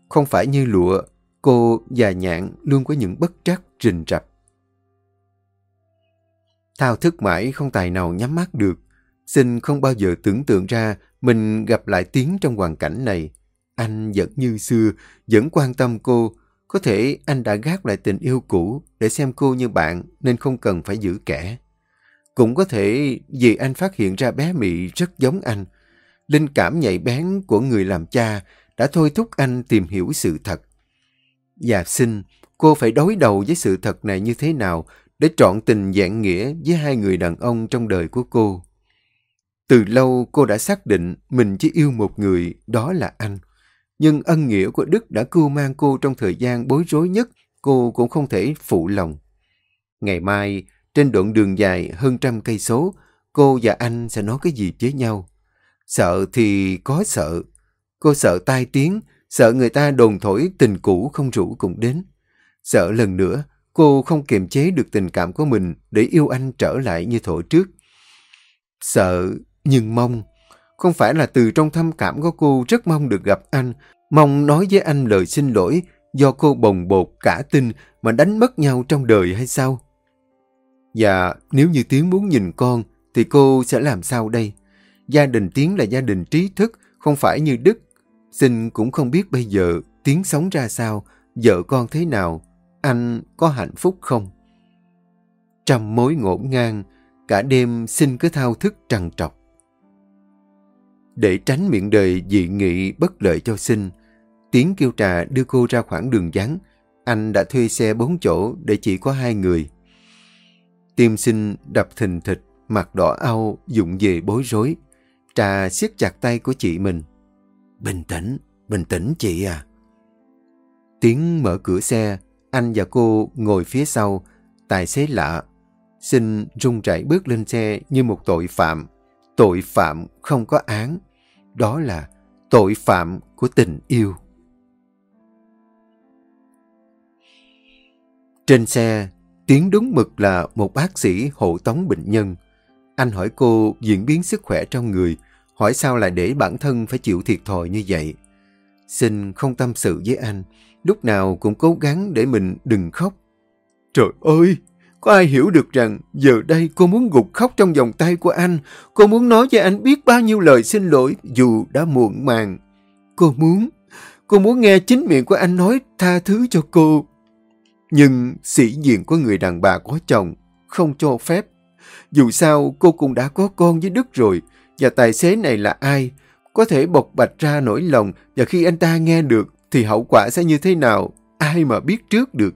Speaker 1: Không phải như lụa, cô và nhạn luôn có những bất trắc rình rập. Thao thức mãi không tài nào nhắm mắt được sinh không bao giờ tưởng tượng ra mình gặp lại Tiến trong hoàn cảnh này. Anh vẫn như xưa, vẫn quan tâm cô. Có thể anh đã gác lại tình yêu cũ để xem cô như bạn nên không cần phải giữ kẻ. Cũng có thể vì anh phát hiện ra bé mỹ rất giống anh. Linh cảm nhạy bén của người làm cha đã thôi thúc anh tìm hiểu sự thật. Và xin, cô phải đối đầu với sự thật này như thế nào để trọn tình dạng nghĩa với hai người đàn ông trong đời của cô. Từ lâu cô đã xác định mình chỉ yêu một người, đó là anh. Nhưng ân nghĩa của Đức đã cưu mang cô trong thời gian bối rối nhất, cô cũng không thể phụ lòng. Ngày mai, trên đoạn đường dài hơn trăm cây số, cô và anh sẽ nói cái gì với nhau. Sợ thì có sợ. Cô sợ tai tiếng, sợ người ta đồn thổi tình cũ không rủ cùng đến. Sợ lần nữa, Cô không kiềm chế được tình cảm của mình để yêu anh trở lại như thổ trước. Sợ nhưng mong. Không phải là từ trong thâm cảm của cô rất mong được gặp anh, mong nói với anh lời xin lỗi do cô bồng bột cả tin mà đánh mất nhau trong đời hay sao? Và nếu như Tiến muốn nhìn con, thì cô sẽ làm sao đây? Gia đình Tiến là gia đình trí thức, không phải như Đức. Xin cũng không biết bây giờ Tiến sống ra sao, vợ con thế nào, anh có hạnh phúc không? Trăm mối ngổn ngang, cả đêm xin cứ thao thức trằn trọc. Để tránh miệng đời dị nghị bất lợi cho sinh, Tiến kêu trà đưa cô ra khoảng đường vắng. Anh đã thuê xe bốn chỗ để chỉ có hai người. Tim sinh đập thình thịch, mặt đỏ au, dụng về bối rối. Trà siết chặt tay của chị mình. Bình tĩnh, bình tĩnh chị à. Tiến mở cửa xe, anh và cô ngồi phía sau, tài xế lạ. Sinh run rẩy bước lên xe như một tội phạm. Tội phạm không có án. Đó là tội phạm của tình yêu. Trên xe, Tiến đúng mực là một bác sĩ hộ tống bệnh nhân. Anh hỏi cô diễn biến sức khỏe trong người, hỏi sao lại để bản thân phải chịu thiệt thòi như vậy. Xin không tâm sự với anh, lúc nào cũng cố gắng để mình đừng khóc. Trời ơi, có ai hiểu được rằng giờ đây cô muốn gục khóc trong vòng tay của anh, cô muốn nói cho anh biết bao nhiêu lời xin lỗi dù đã muộn màng. Cô muốn, cô muốn nghe chính miệng của anh nói tha thứ cho cô. Nhưng sĩ diện của người đàn bà có chồng không cho phép. Dù sao cô cũng đã có con với Đức rồi và tài xế này là ai? Có thể bộc bạch ra nỗi lòng và khi anh ta nghe được thì hậu quả sẽ như thế nào? Ai mà biết trước được?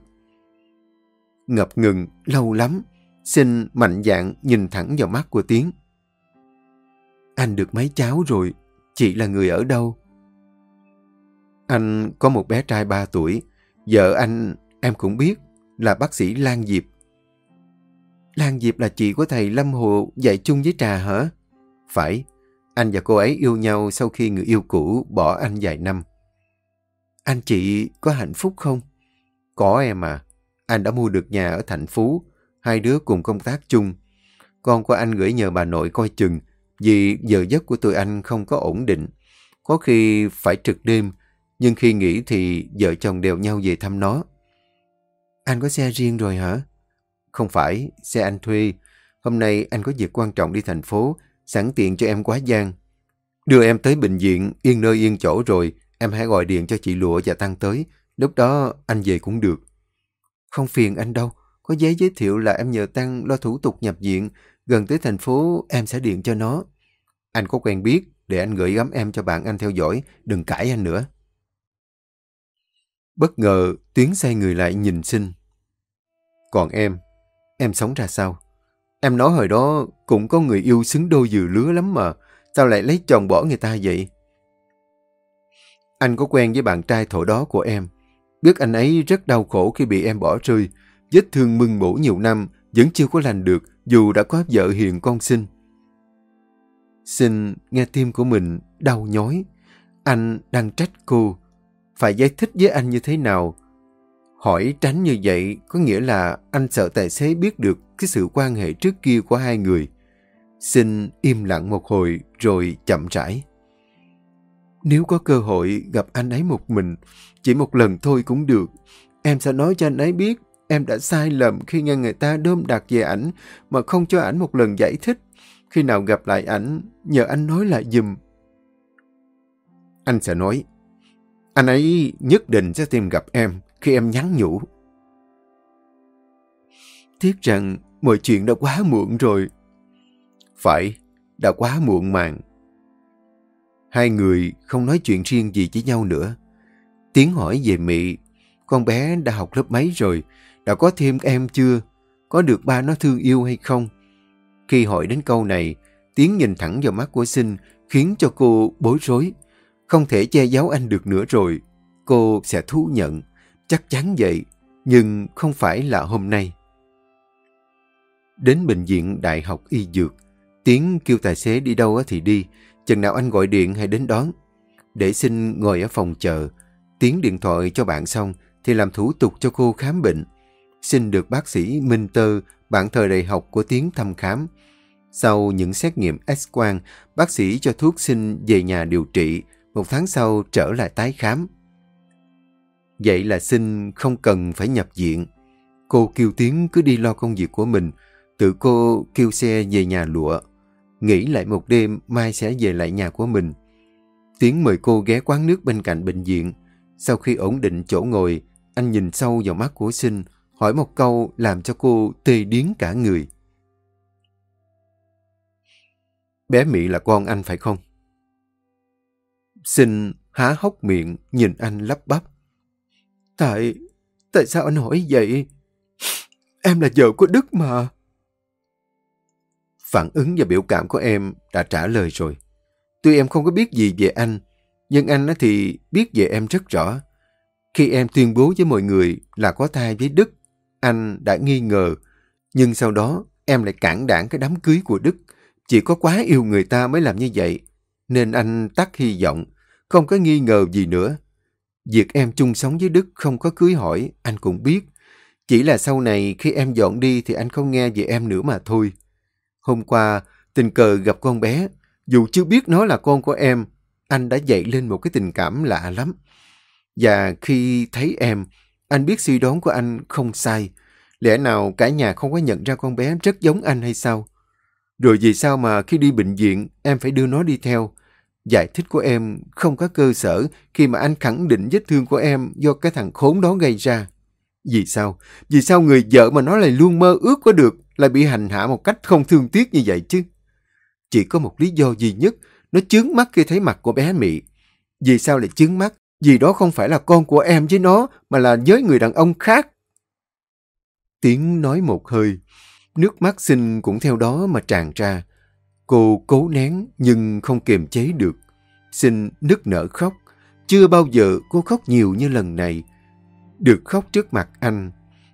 Speaker 1: Ngập ngừng, lâu lắm, xin mạnh dạn nhìn thẳng vào mắt của Tiến. Anh được mấy cháu rồi, chị là người ở đâu? Anh có một bé trai 3 tuổi, vợ anh Em cũng biết là bác sĩ Lan Diệp. Lan Diệp là chị của thầy Lâm Hồ dạy chung với Trà hả? Phải, anh và cô ấy yêu nhau sau khi người yêu cũ bỏ anh vài năm. Anh chị có hạnh phúc không? Có em à. Anh đã mua được nhà ở thành phố, hai đứa cùng công tác chung. Con của anh gửi nhờ bà nội coi chừng, vì giờ giấc của tụi anh không có ổn định. Có khi phải trực đêm, nhưng khi nghỉ thì vợ chồng đều nhau về thăm nó. Anh có xe riêng rồi hả? Không phải, xe anh thuê. Hôm nay anh có việc quan trọng đi thành phố, sẵn tiện cho em quá gian. Đưa em tới bệnh viện, yên nơi yên chỗ rồi, em hãy gọi điện cho chị Lụa và Tăng tới. Lúc đó anh về cũng được. Không phiền anh đâu, có giấy giới thiệu là em nhờ Tăng lo thủ tục nhập viện, gần tới thành phố em sẽ điện cho nó. Anh có quen biết, để anh gửi gắm em cho bạn anh theo dõi, đừng cãi anh nữa. Bất ngờ, Tuyến xoay người lại nhìn sinh. Còn em, em sống ra sao? Em nói hồi đó cũng có người yêu xứng đôi dừa lứa lắm mà. Sao lại lấy chồng bỏ người ta vậy? Anh có quen với bạn trai thổ đó của em. Biết anh ấy rất đau khổ khi bị em bỏ rơi. Vết thương mưng mủ nhiều năm, vẫn chưa có lành được, dù đã có vợ hiền con sinh. Xin nghe tim của mình đau nhói. Anh đang trách cô phải giải thích với anh như thế nào. Hỏi tránh như vậy có nghĩa là anh sợ tài xế biết được cái sự quan hệ trước kia của hai người. Xin im lặng một hồi rồi chậm rãi. Nếu có cơ hội gặp anh ấy một mình, chỉ một lần thôi cũng được. Em sẽ nói cho anh ấy biết em đã sai lầm khi nghe người ta đơm đặt về ảnh mà không cho ảnh một lần giải thích. Khi nào gặp lại ảnh, nhờ anh nói lại dùm. Anh sẽ nói, anh ấy nhất định sẽ tìm gặp em khi em nhắn nhủ. Tiếc rằng mọi chuyện đã quá muộn rồi. Phải, đã quá muộn màng. Hai người không nói chuyện riêng gì với nhau nữa. Tiến hỏi về Mị, con bé đã học lớp mấy rồi, đã có thêm em chưa, có được ba nó thương yêu hay không? Khi hỏi đến câu này, Tiến nhìn thẳng vào mắt của Sinh khiến cho cô bối rối. Không thể che giấu anh được nữa rồi. Cô sẽ thú nhận. Chắc chắn vậy. Nhưng không phải là hôm nay. Đến bệnh viện Đại học Y Dược. Tiến kêu tài xế đi đâu thì đi. Chừng nào anh gọi điện hay đến đón. Để xin ngồi ở phòng chờ. tiếng điện thoại cho bạn xong thì làm thủ tục cho cô khám bệnh. xin được bác sĩ Minh Tơ, bạn thời đại học của tiếng thăm khám. Sau những xét nghiệm X-quang, bác sĩ cho thuốc xin về nhà điều trị, một tháng sau trở lại tái khám. Vậy là xin không cần phải nhập viện. Cô kêu tiếng cứ đi lo công việc của mình, tự cô kêu xe về nhà lụa. Nghỉ lại một đêm, mai sẽ về lại nhà của mình. Tiến mời cô ghé quán nước bên cạnh bệnh viện. Sau khi ổn định chỗ ngồi, anh nhìn sâu vào mắt của sinh, hỏi một câu làm cho cô tê điến cả người. Bé Mỹ là con anh phải không? Sinh há hốc miệng nhìn anh lắp bắp. Tại, tại sao anh hỏi vậy? Em là vợ của Đức mà. Phản ứng và biểu cảm của em đã trả lời rồi. Tuy em không có biết gì về anh, nhưng anh thì biết về em rất rõ. Khi em tuyên bố với mọi người là có thai với Đức, anh đã nghi ngờ. Nhưng sau đó em lại cản đảng cái đám cưới của Đức. Chỉ có quá yêu người ta mới làm như vậy. Nên anh tắt hy vọng, không có nghi ngờ gì nữa. Việc em chung sống với Đức không có cưới hỏi, anh cũng biết. Chỉ là sau này khi em dọn đi thì anh không nghe về em nữa mà thôi. Hôm qua, tình cờ gặp con bé, dù chưa biết nó là con của em, anh đã dậy lên một cái tình cảm lạ lắm. Và khi thấy em, anh biết suy đoán của anh không sai. Lẽ nào cả nhà không có nhận ra con bé rất giống anh hay sao? Rồi vì sao mà khi đi bệnh viện em phải đưa nó đi theo? Giải thích của em không có cơ sở khi mà anh khẳng định vết thương của em do cái thằng khốn đó gây ra. Vì sao? Vì sao người vợ mà nó lại luôn mơ ước có được lại bị hành hạ một cách không thương tiếc như vậy chứ? Chỉ có một lý do duy nhất, nó chướng mắt khi thấy mặt của bé Mị. Vì sao lại chướng mắt? Vì đó không phải là con của em với nó, mà là với người đàn ông khác. Tiếng nói một hơi, nước mắt xinh cũng theo đó mà tràn ra. Cô cố nén nhưng không kiềm chế được. Xin nức nở khóc. Chưa bao giờ cô khóc nhiều như lần này. Được khóc trước mặt anh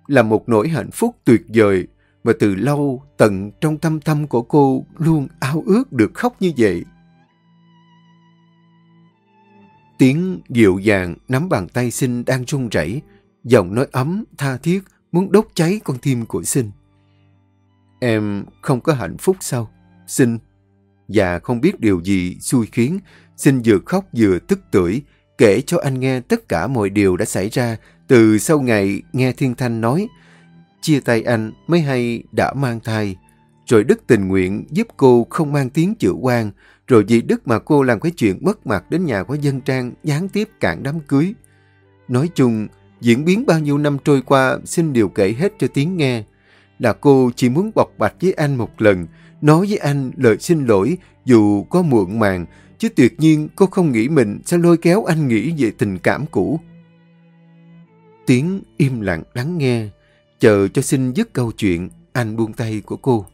Speaker 1: là một nỗi hạnh phúc tuyệt vời mà từ lâu tận trong tâm tâm của cô luôn ao ước được khóc như vậy. Tiếng dịu dàng nắm bàn tay Sinh đang run rẩy, giọng nói ấm, tha thiết, muốn đốt cháy con tim của Sinh. Em không có hạnh phúc sao? Sinh. Và không biết điều gì xui khiến, Sinh vừa khóc vừa tức tưởi, kể cho anh nghe tất cả mọi điều đã xảy ra từ sau ngày nghe Thiên Thanh nói chia tay anh mới hay đã mang thai. Rồi Đức tình nguyện giúp cô không mang tiếng chữa quan, rồi vì Đức mà cô làm cái chuyện mất mặt đến nhà của dân trang gián tiếp cản đám cưới. Nói chung, diễn biến bao nhiêu năm trôi qua xin điều kể hết cho tiếng nghe. Là cô chỉ muốn bộc bạch với anh một lần, nói với anh lời xin lỗi dù có muộn màng, chứ tuyệt nhiên cô không nghĩ mình sẽ lôi kéo anh nghĩ về tình cảm cũ. Tiếng im lặng lắng nghe, chờ cho xin dứt câu chuyện, anh buông tay của cô.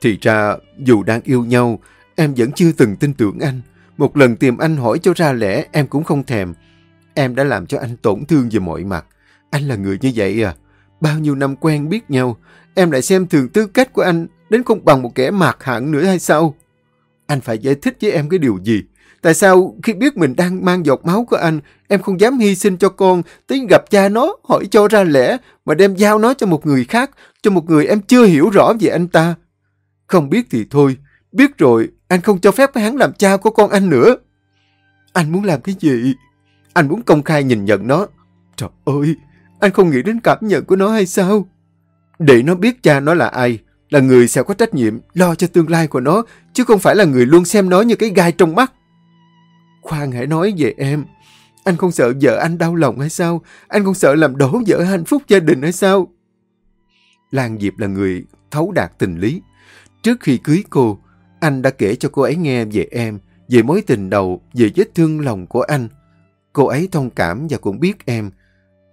Speaker 1: Thì ra, dù đang yêu nhau, em vẫn chưa từng tin tưởng anh. Một lần tìm anh hỏi cho ra lẽ, em cũng không thèm. Em đã làm cho anh tổn thương về mọi mặt. Anh là người như vậy à? Bao nhiêu năm quen biết nhau, em lại xem thường tư cách của anh đến không bằng một kẻ mạc hạng nữa hay sao? Anh phải giải thích với em cái điều gì? Tại sao khi biết mình đang mang giọt máu của anh, em không dám hy sinh cho con, tới gặp cha nó, hỏi cho ra lẽ, mà đem giao nó cho một người khác, cho một người em chưa hiểu rõ về anh ta? Không biết thì thôi, biết rồi, anh không cho phép hắn làm cha của con anh nữa. Anh muốn làm cái gì? Anh muốn công khai nhìn nhận nó. Trời ơi, anh không nghĩ đến cảm nhận của nó hay sao? Để nó biết cha nó là ai, là người sẽ có trách nhiệm lo cho tương lai của nó, chứ không phải là người luôn xem nó như cái gai trong mắt. Khoan hãy nói về em. Anh không sợ vợ anh đau lòng hay sao? Anh không sợ làm đổ vỡ hạnh phúc gia đình hay sao? Lan Diệp là người thấu đạt tình lý. Trước khi cưới cô, anh đã kể cho cô ấy nghe về em, về mối tình đầu, về vết thương lòng của anh. Cô ấy thông cảm và cũng biết em.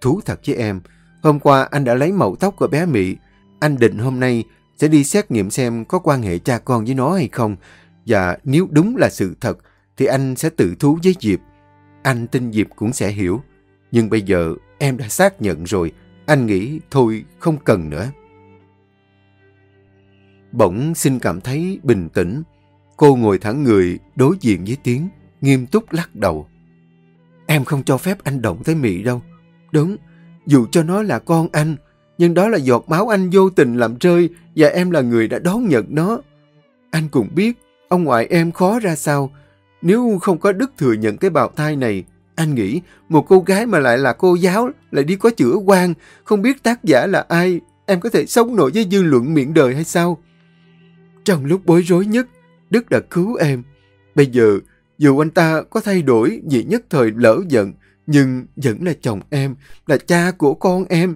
Speaker 1: Thú thật với em, hôm qua anh đã lấy mẫu tóc của bé Mỹ. Anh định hôm nay sẽ đi xét nghiệm xem có quan hệ cha con với nó hay không. Và nếu đúng là sự thật, thì anh sẽ tự thú với Diệp. Anh tin Diệp cũng sẽ hiểu. Nhưng bây giờ em đã xác nhận rồi, anh nghĩ thôi không cần nữa. Bỗng xin cảm thấy bình tĩnh. Cô ngồi thẳng người đối diện với Tiến, nghiêm túc lắc đầu. Em không cho phép anh động tới Mỹ đâu. Đúng,
Speaker 2: Dù cho nó là con anh, nhưng đó là giọt máu anh vô tình làm rơi và em là người đã đón nhận nó. Anh cũng biết, ông ngoại em khó ra sao. Nếu không có đức thừa nhận cái bào thai này, anh nghĩ một cô gái mà lại là cô giáo, lại đi có chữa quan, không biết tác giả là ai, em có thể sống nổi với dư luận miệng đời hay sao? Trong lúc bối rối nhất, Đức đã cứu em. Bây giờ, dù anh ta có thay đổi vì nhất thời lỡ giận, nhưng vẫn là chồng em, là cha của con em.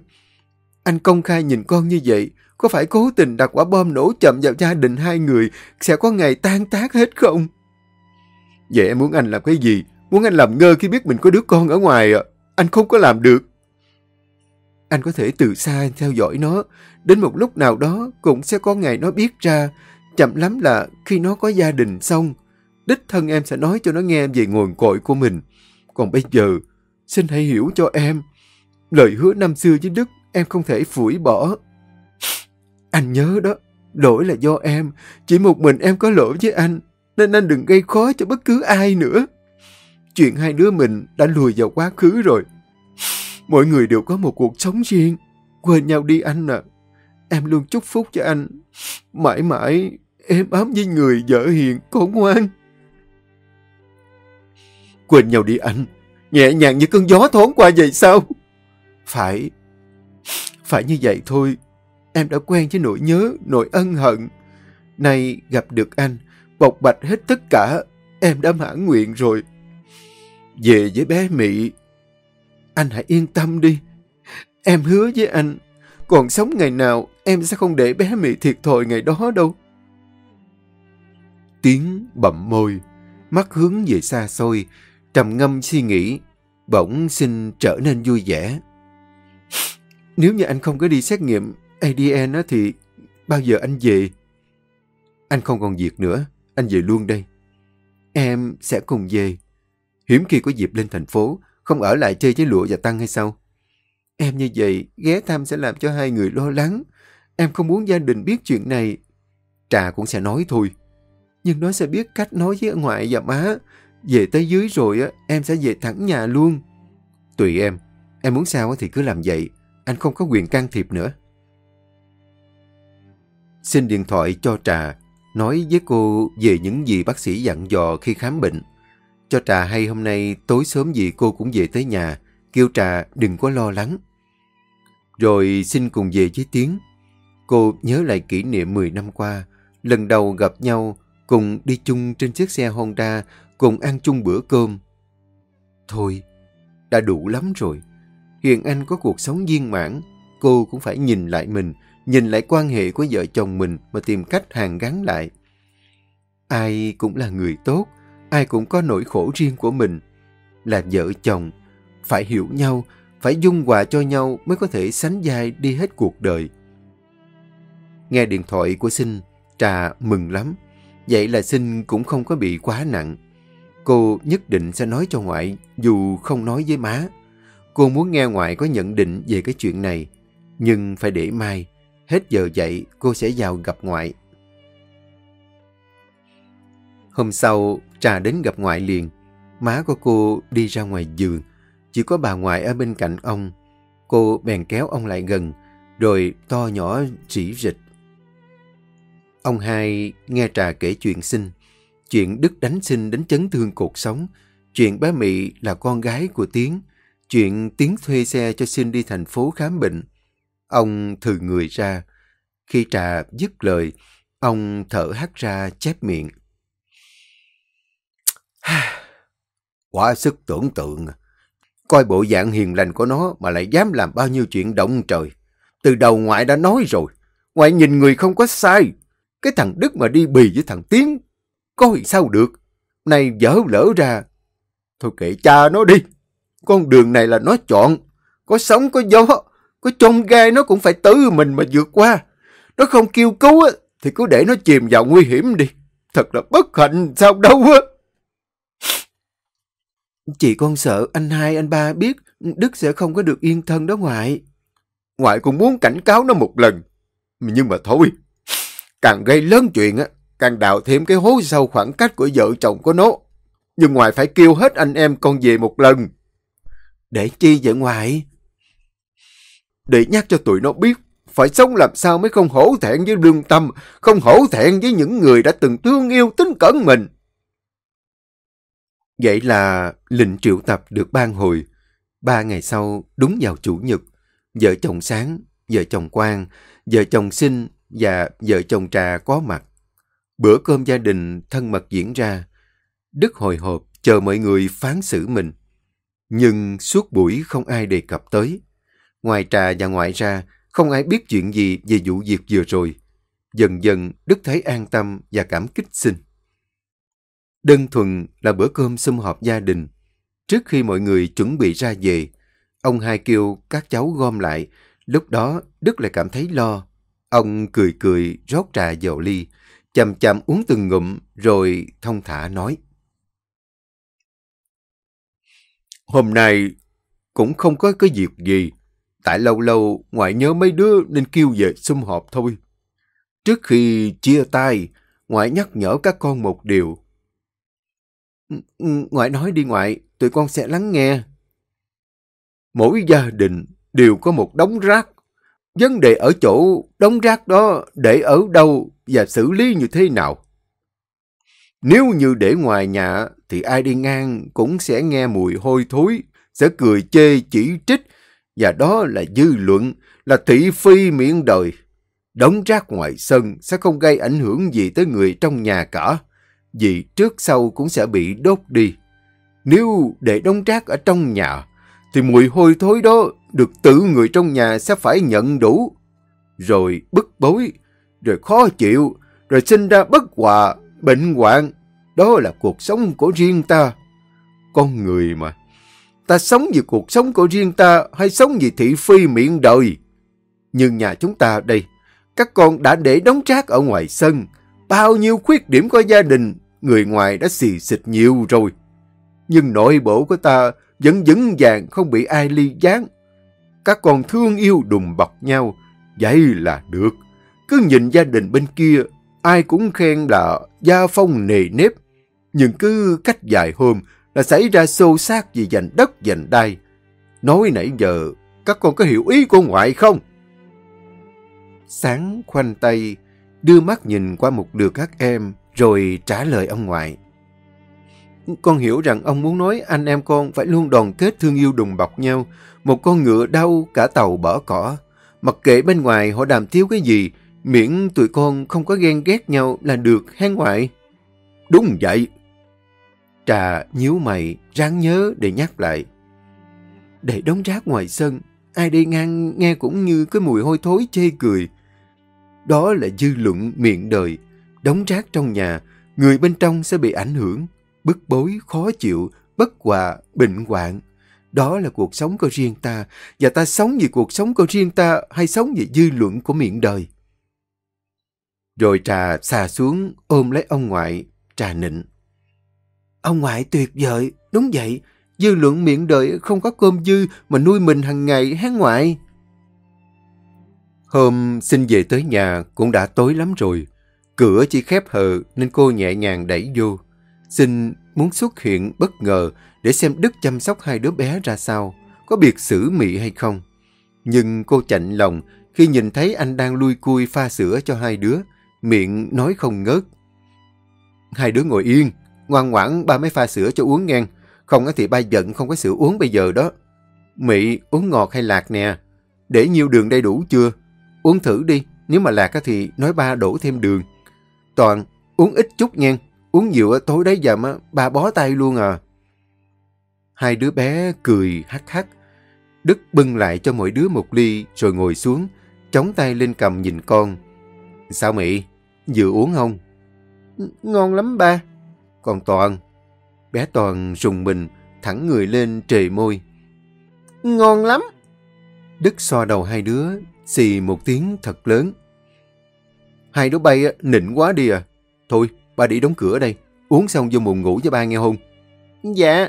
Speaker 2: Anh công khai nhìn con như vậy, có phải cố tình đặt quả bom nổ chậm vào gia đình hai người sẽ có ngày tan tác hết không? Vậy em muốn anh làm cái gì? Muốn anh làm ngơ khi biết mình có đứa con ở ngoài à? Anh không có làm được. Anh có thể từ xa theo dõi nó. Đến một lúc nào đó cũng sẽ có ngày nó biết ra. Chậm lắm là khi nó có gia đình xong. Đích thân em sẽ nói cho nó nghe về nguồn cội của mình. Còn bây giờ, xin hãy hiểu cho em. Lời hứa năm xưa với Đức em không thể phủi bỏ. Anh nhớ đó, lỗi là do em. Chỉ một mình em có lỗi với anh. Nên anh đừng gây khó cho bất cứ ai nữa. Chuyện hai đứa mình đã lùi vào quá khứ rồi. Mỗi người đều có một cuộc sống riêng. Quên nhau đi anh à. Em luôn chúc phúc cho anh. Mãi mãi êm ấm với người vợ hiền, con ngoan. Quên nhau đi anh. Nhẹ nhàng như cơn gió thoáng qua vậy sao? Phải. Phải như vậy thôi. Em đã quen với nỗi nhớ, nỗi ân hận. Nay gặp được anh, bộc bạch hết tất cả. Em đã mãn nguyện rồi. Về với bé mỹ anh hãy yên tâm đi. Em hứa với anh, còn sống ngày nào em sẽ không để bé mỹ thiệt thòi ngày đó đâu. Tiếng bậm môi, mắt hướng về xa xôi, trầm ngâm suy nghĩ, bỗng xin trở nên vui vẻ. Nếu như anh không có đi xét nghiệm ADN thì bao giờ anh về? Anh không còn việc nữa, anh về luôn đây. Em sẽ cùng về. Hiếm khi có dịp lên thành phố, không ở lại chơi với lụa và tăng hay sao? Em như vậy, ghé thăm sẽ làm cho hai người lo lắng. Em không muốn gia đình biết chuyện này. Trà cũng sẽ nói thôi. Nhưng nó sẽ biết cách nói với ngoại và má. Về tới dưới rồi, á em sẽ về thẳng nhà luôn. Tùy em. Em muốn sao thì cứ làm vậy. Anh không có quyền can thiệp nữa. Xin điện thoại cho Trà, nói với cô về những gì bác sĩ dặn dò khi khám bệnh. Cho Trà hay hôm nay tối sớm gì cô cũng về tới nhà, kêu Trà đừng có lo lắng. Rồi xin cùng về với Tiến. Cô nhớ lại kỷ niệm 10 năm qua, lần đầu gặp nhau, cùng đi chung trên chiếc xe Honda, cùng ăn chung bữa cơm. Thôi, đã đủ lắm rồi. Hiền Anh có cuộc sống viên mãn, cô cũng phải nhìn lại mình, nhìn lại quan hệ của vợ chồng mình mà tìm cách hàn gắn lại. Ai cũng là người tốt, ai cũng có nỗi khổ riêng của mình. Là vợ chồng, phải hiểu nhau, phải dung hòa cho nhau mới có thể sánh vai đi hết cuộc đời. Nghe điện thoại của Sinh, Trà mừng lắm. Vậy là Sinh cũng không có bị quá nặng. Cô nhất định sẽ nói cho ngoại dù không nói với má. Cô muốn nghe ngoại có nhận định về cái chuyện này. Nhưng phải để mai. Hết giờ dậy cô sẽ vào gặp ngoại. Hôm sau, Trà đến gặp ngoại liền. Má của cô đi ra ngoài giường. Chỉ có bà ngoại ở bên cạnh ông. Cô bèn kéo ông lại gần, rồi to nhỏ chỉ rịch. Ông hai nghe Trà kể chuyện sinh. Chuyện Đức đánh sinh đến chấn thương cuộc sống. Chuyện bé Mị là con gái của Tiến. Chuyện Tiến thuê xe cho sinh đi thành phố khám bệnh. Ông thừ người ra. Khi Trà dứt lời, ông thở hắt ra chép miệng. Quá sức tưởng tượng. Coi bộ dạng hiền lành của nó mà lại dám làm bao nhiêu chuyện động trời. Từ đầu ngoại đã nói rồi. Ngoại nhìn người không có sai. Cái thằng Đức mà đi bì với thằng Tiến. Coi sao được. Này dở lỡ ra. Thôi kệ cha nó đi. Con đường này là nó chọn. Có sống có gió. Có chông gai nó cũng phải tự mình mà vượt qua. Nó không kêu cứu á, thì cứ để nó chìm vào nguy hiểm đi. Thật là bất hạnh sao đâu á. Chị con sợ anh hai, anh ba biết Đức sẽ không có được yên thân đó ngoại. Ngoại cũng muốn cảnh cáo nó một lần. Nhưng mà thôi, càng gây lớn chuyện á, càng đào thêm cái hố sâu khoảng cách của vợ chồng của nó. Nhưng ngoại phải kêu hết anh em con về một lần. Để chi vậy ngoại?
Speaker 1: Để nhắc cho tụi nó biết phải sống làm sao mới không hổ thẹn với lương tâm, không hổ thẹn với những người đã từng thương yêu tính cẩn mình.
Speaker 2: Vậy là lệnh triệu tập được ban hồi. Ba ngày sau, đúng vào chủ nhật, vợ chồng Sáng, vợ chồng Quang, vợ chồng Sinh và vợ chồng Trà có mặt. Bữa cơm gia đình thân mật diễn ra. Đức hồi hộp chờ mọi người phán xử mình. Nhưng suốt buổi không ai đề cập tới. Ngoài Trà và ngoại ra, không ai biết chuyện gì về vụ việc vừa rồi. Dần dần, Đức thấy an tâm và cảm kích xin. Đơn thuần là bữa cơm sum họp gia đình. Trước khi mọi người chuẩn bị ra về, ông hai kêu các cháu gom lại. Lúc đó, Đức lại cảm thấy lo. Ông cười cười rót trà vào ly, chậm chậm uống từng ngụm rồi thông thả nói.
Speaker 1: Hôm nay cũng không có cái việc gì. Tại lâu lâu ngoại nhớ mấy đứa nên kêu về sum họp thôi. Trước khi chia tay, ngoại nhắc nhở các con một điều.
Speaker 2: Ngoại nói đi ngoại, tụi con sẽ lắng nghe.
Speaker 1: Mỗi gia đình đều có một đống rác. Vấn đề ở chỗ đống rác đó để ở đâu và xử lý như thế nào. Nếu như để ngoài nhà thì ai đi ngang cũng sẽ nghe mùi hôi thối, sẽ cười chê chỉ trích và đó là dư luận, là thị phi miệng đời. Đống rác ngoài sân sẽ không gây ảnh hưởng gì tới người trong nhà cả, vì trước sau cũng sẽ bị đốt đi. Nếu để đống rác ở trong nhà, thì mùi hôi thối đó được tự người trong nhà sẽ phải nhận đủ. Rồi bức bối, rồi khó chịu, rồi sinh ra bất hòa, bệnh hoạn. Đó là cuộc sống của riêng ta. Con người mà, ta sống vì cuộc sống của riêng ta hay sống vì thị phi miệng đời. Nhưng nhà chúng ta đây, các con đã để đóng rác ở ngoài sân. Bao nhiêu khuyết điểm của gia đình, người ngoài đã xì xịt nhiều rồi. Nhưng nội bộ của ta vẫn vững vàng không bị ai ly gián. Các con thương yêu đùm bọc nhau, vậy là được. Cứ nhìn gia đình bên kia, ai cũng khen là gia phong nề nếp. Nhưng cứ cách vài hôm là xảy ra xô xát vì giành đất giành đai. Nói nãy giờ, các con có hiểu ý của ngoại không?
Speaker 2: Sáng khoanh tay, đưa mắt nhìn qua một lượt các em, rồi trả lời ông ngoại. Con hiểu rằng ông muốn nói anh em con phải luôn đoàn kết thương yêu đùm bọc nhau, một con ngựa đau cả tàu bỏ cỏ. Mặc kệ bên ngoài họ đàm thiếu cái gì, miễn tụi con không có ghen ghét nhau là được hén ngoại.
Speaker 1: Đúng vậy,
Speaker 2: Trà nhíu mày, ráng nhớ để nhắc lại. Để đống rác ngoài sân, ai đi ngang nghe cũng như cái mùi hôi thối chê cười. Đó là dư luận miệng đời. Đống rác trong nhà, người bên trong sẽ bị ảnh hưởng, bức bối, khó chịu, bất hòa, bệnh hoạn. Đó là cuộc sống của riêng ta, và ta sống vì cuộc sống của riêng ta hay sống vì dư luận của miệng đời. Rồi trà xà xuống, ôm lấy ông ngoại, trà nịnh. Ông ngoại tuyệt vời, đúng vậy. Dư lượng miệng đời không có cơm dư mà nuôi mình hàng ngày hán ngoại.
Speaker 1: Hôm xin về tới nhà cũng đã tối lắm rồi. Cửa chỉ khép hờ nên cô nhẹ nhàng đẩy vô. Xin muốn xuất hiện bất ngờ để xem Đức chăm sóc hai đứa bé ra sao, có biệt xử mị hay không. Nhưng cô chạnh lòng khi nhìn thấy anh đang lui cui pha sữa cho hai đứa, miệng nói không ngớt. Hai đứa ngồi yên, Ngoan ngoãn ba mới pha sữa cho uống ngang. Không thì ba giận không có sữa uống bây giờ đó. Mị uống ngọt hay lạc nè. Để nhiêu đường đầy đủ chưa? Uống thử đi. Nếu mà lạc thì nói ba đổ thêm đường. Toàn uống ít chút nha. Uống nhiều tối đấy giờ mà ba bó tay luôn à. Hai đứa bé cười hắc hắc. Đức bưng lại cho mỗi đứa một ly rồi ngồi xuống, chống tay lên cầm nhìn con. Sao Mị? Vừa uống không?
Speaker 2: Ngon lắm ba.
Speaker 1: Còn Toàn, bé Toàn rùng mình, thẳng người lên trề môi.
Speaker 2: Ngon lắm.
Speaker 1: Đức xoa đầu hai đứa, xì một tiếng thật lớn. Hai đứa bay nịnh quá đi à. Thôi, ba đi đóng cửa đây. Uống xong vô mùng ngủ cho ba nghe không?
Speaker 2: Dạ.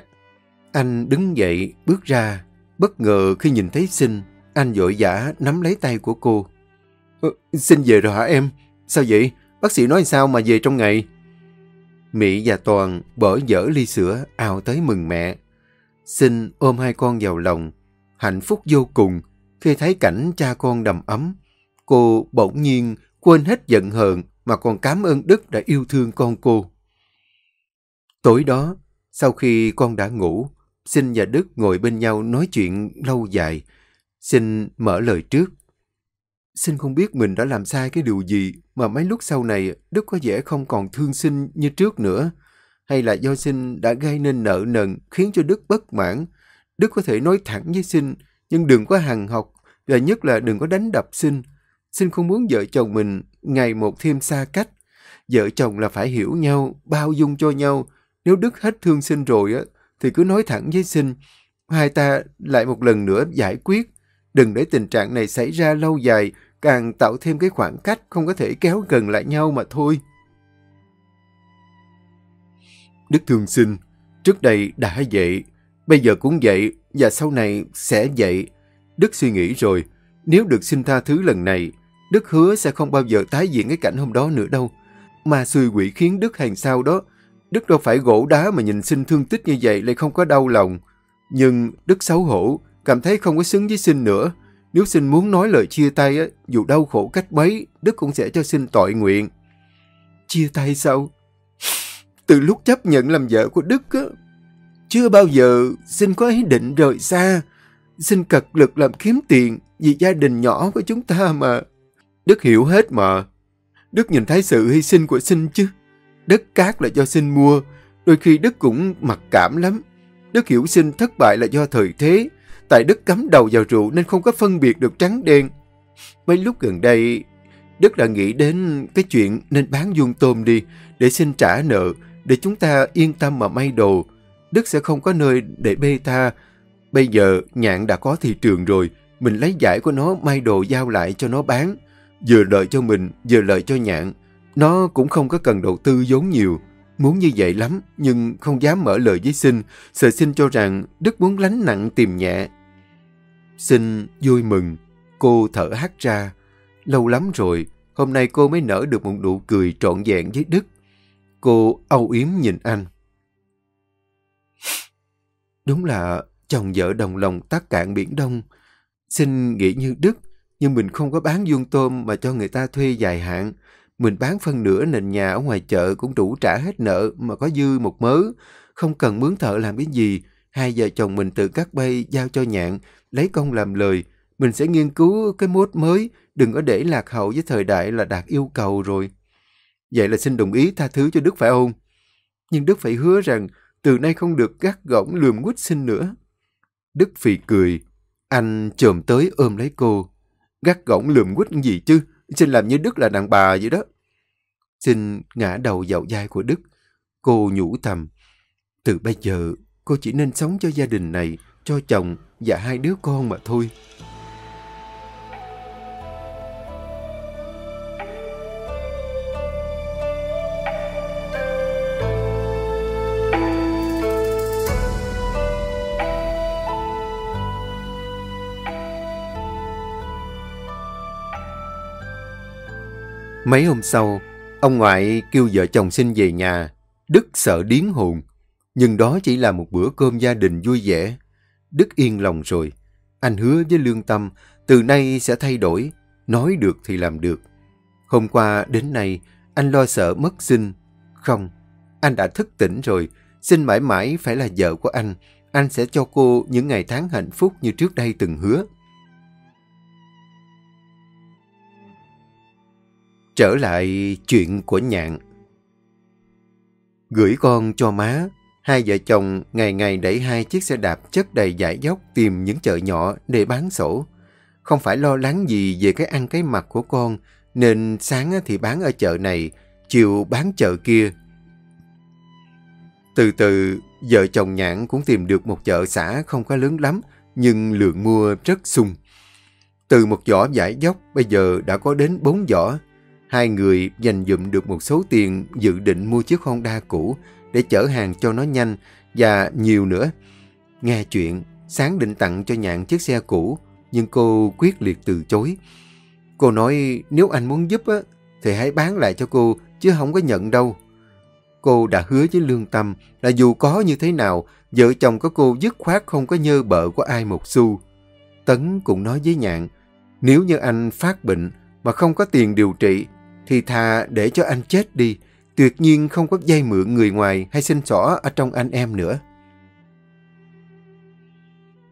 Speaker 1: Anh đứng dậy, bước ra. Bất ngờ khi nhìn thấy Sinh, anh vội vã nắm lấy tay của cô. Ờ, Sinh về rồi hả em? Sao vậy? Bác sĩ nói sao mà về trong ngày? Mỹ và Toàn bỏ dở ly sữa ao tới mừng mẹ. Xin ôm hai con vào lòng. Hạnh phúc vô cùng Khi thấy cảnh cha con đầm ấm, cô bỗng nhiên quên hết giận hờn mà còn cảm ơn Đức đã yêu thương con cô. Tối đó, sau khi con đã ngủ, Sinh và Đức ngồi bên nhau nói chuyện lâu dài. Sinh mở lời trước. Sinh không biết mình đã làm sai cái điều gì mà mấy lúc sau này Đức có vẻ không còn thương Sinh như trước nữa. Hay là do Sinh đã gây nên nợ nần khiến cho Đức bất mãn. Đức có thể nói thẳng với Sinh nhưng đừng có hằng học và nhất là đừng có đánh đập Sinh. Sinh không muốn vợ chồng mình ngày một thêm xa cách. Vợ chồng là phải hiểu nhau, bao dung cho nhau. Nếu Đức hết thương Sinh rồi á, thì cứ nói thẳng với Sinh. Hai ta lại một lần nữa giải quyết. Đừng để tình trạng này xảy ra lâu dài, càng tạo thêm cái khoảng cách không có thể kéo gần lại nhau mà thôi. Đức thương sinh, trước đây đã vậy, bây giờ cũng vậy, và sau này sẽ vậy. Đức suy nghĩ rồi, nếu được xin tha thứ lần này, Đức hứa sẽ không bao giờ tái diễn cái cảnh hôm đó nữa đâu. Mà xui quỷ khiến Đức hàng sao đó, Đức đâu phải gỗ đá mà nhìn xin thương tích như vậy lại không có đau lòng. Nhưng Đức xấu hổ, cảm thấy không có xứng với sinh nữa. Nếu sinh muốn nói lời chia tay, á, dù đau khổ cách mấy, Đức cũng sẽ cho sinh tội nguyện. Chia tay sao? Từ lúc chấp nhận làm vợ của Đức, á, chưa bao giờ sinh có ý định rời xa. Sinh cật lực làm kiếm tiền vì gia đình nhỏ của chúng ta mà. Đức hiểu hết mà. Đức nhìn thấy sự hy sinh của sinh chứ. Đất cát là do sinh mua, đôi khi Đức cũng mặc cảm lắm. Đức hiểu sinh thất bại là do thời thế, tại Đức cắm đầu vào rượu nên không có phân biệt được trắng đen. Mấy lúc gần đây, Đức đã nghĩ đến cái chuyện nên bán vuông tôm đi để xin trả nợ, để chúng ta yên tâm mà may đồ. Đức sẽ không có nơi để bê tha. Bây giờ nhạn đã có thị trường rồi, mình lấy giải của nó may đồ giao lại cho nó bán. Vừa lợi cho mình, vừa lợi cho nhạn. Nó cũng không có cần đầu tư vốn nhiều. Muốn như vậy lắm, nhưng không dám mở lời với Sinh, sợ Sinh cho rằng Đức muốn lánh nặng tìm nhẹ xin vui mừng, cô thở hắt ra. Lâu lắm rồi, hôm nay cô mới nở được một nụ cười trọn vẹn với Đức. Cô âu yếm nhìn anh. Đúng là chồng vợ đồng lòng tắt cạn biển đông. Xin nghĩ như Đức, nhưng mình không có bán vuông tôm mà cho người ta thuê dài hạn. Mình bán phân nửa nền nhà ở ngoài chợ cũng đủ trả hết nợ mà có dư một mớ. Không cần mướn thợ làm cái gì. Hai vợ chồng mình tự cắt bay giao cho nhạn, lấy công làm lời. Mình sẽ nghiên cứu cái mốt mới, đừng có để lạc hậu với thời đại là đạt yêu cầu rồi. Vậy là xin đồng ý tha thứ cho Đức phải không? Nhưng Đức phải hứa rằng từ nay không được gắt gỏng lườm quýt xin nữa. Đức phì cười. Anh chồm tới ôm lấy cô. Gắt gỏng lườm quýt gì chứ? Xin làm như Đức là đàn bà vậy đó. Xin ngã đầu vào vai của Đức. Cô nhủ thầm. Từ bây giờ, cô chỉ nên sống cho gia đình này, cho chồng và hai đứa con mà thôi. Mấy hôm sau, ông ngoại kêu vợ chồng xin về nhà. Đức sợ điến hồn. Nhưng đó chỉ là một bữa cơm gia đình vui vẻ. Đức yên lòng rồi. Anh hứa với lương tâm, từ nay sẽ thay đổi. Nói được thì làm được. Hôm qua đến nay, anh lo sợ mất sinh. Không, anh đã thức tỉnh rồi. Xin mãi mãi phải là vợ của anh. Anh sẽ cho cô những ngày tháng hạnh phúc như trước đây từng hứa. Trở lại chuyện của nhạn. Gửi con cho má, hai vợ chồng ngày ngày đẩy hai chiếc xe đạp chất đầy dải dốc tìm những chợ nhỏ để bán sổ. Không phải lo lắng gì về cái ăn cái mặt của con, nên sáng thì bán ở chợ này, chiều bán chợ kia. Từ từ, vợ chồng nhạn cũng tìm được một chợ xã không có lớn lắm, nhưng lượng mua rất sung. Từ một giỏ giải dốc bây giờ đã có đến bốn giỏ, Hai người dành dụm được một số tiền dự định mua chiếc Honda cũ để chở hàng cho nó nhanh và nhiều nữa. Nghe chuyện, sáng định tặng cho nhạn chiếc xe cũ, nhưng cô quyết liệt từ chối. Cô nói nếu anh muốn giúp á, thì hãy bán lại cho cô, chứ không có nhận đâu. Cô đã hứa với lương tâm là dù có như thế nào, vợ chồng có cô dứt khoát không có nhơ bợ của ai một xu. Tấn cũng nói với Nhạn, nếu như anh phát bệnh mà không có tiền điều trị, thì thà để cho anh chết đi, tuyệt nhiên không có dây mượn người ngoài hay xin xỏ ở trong anh em nữa.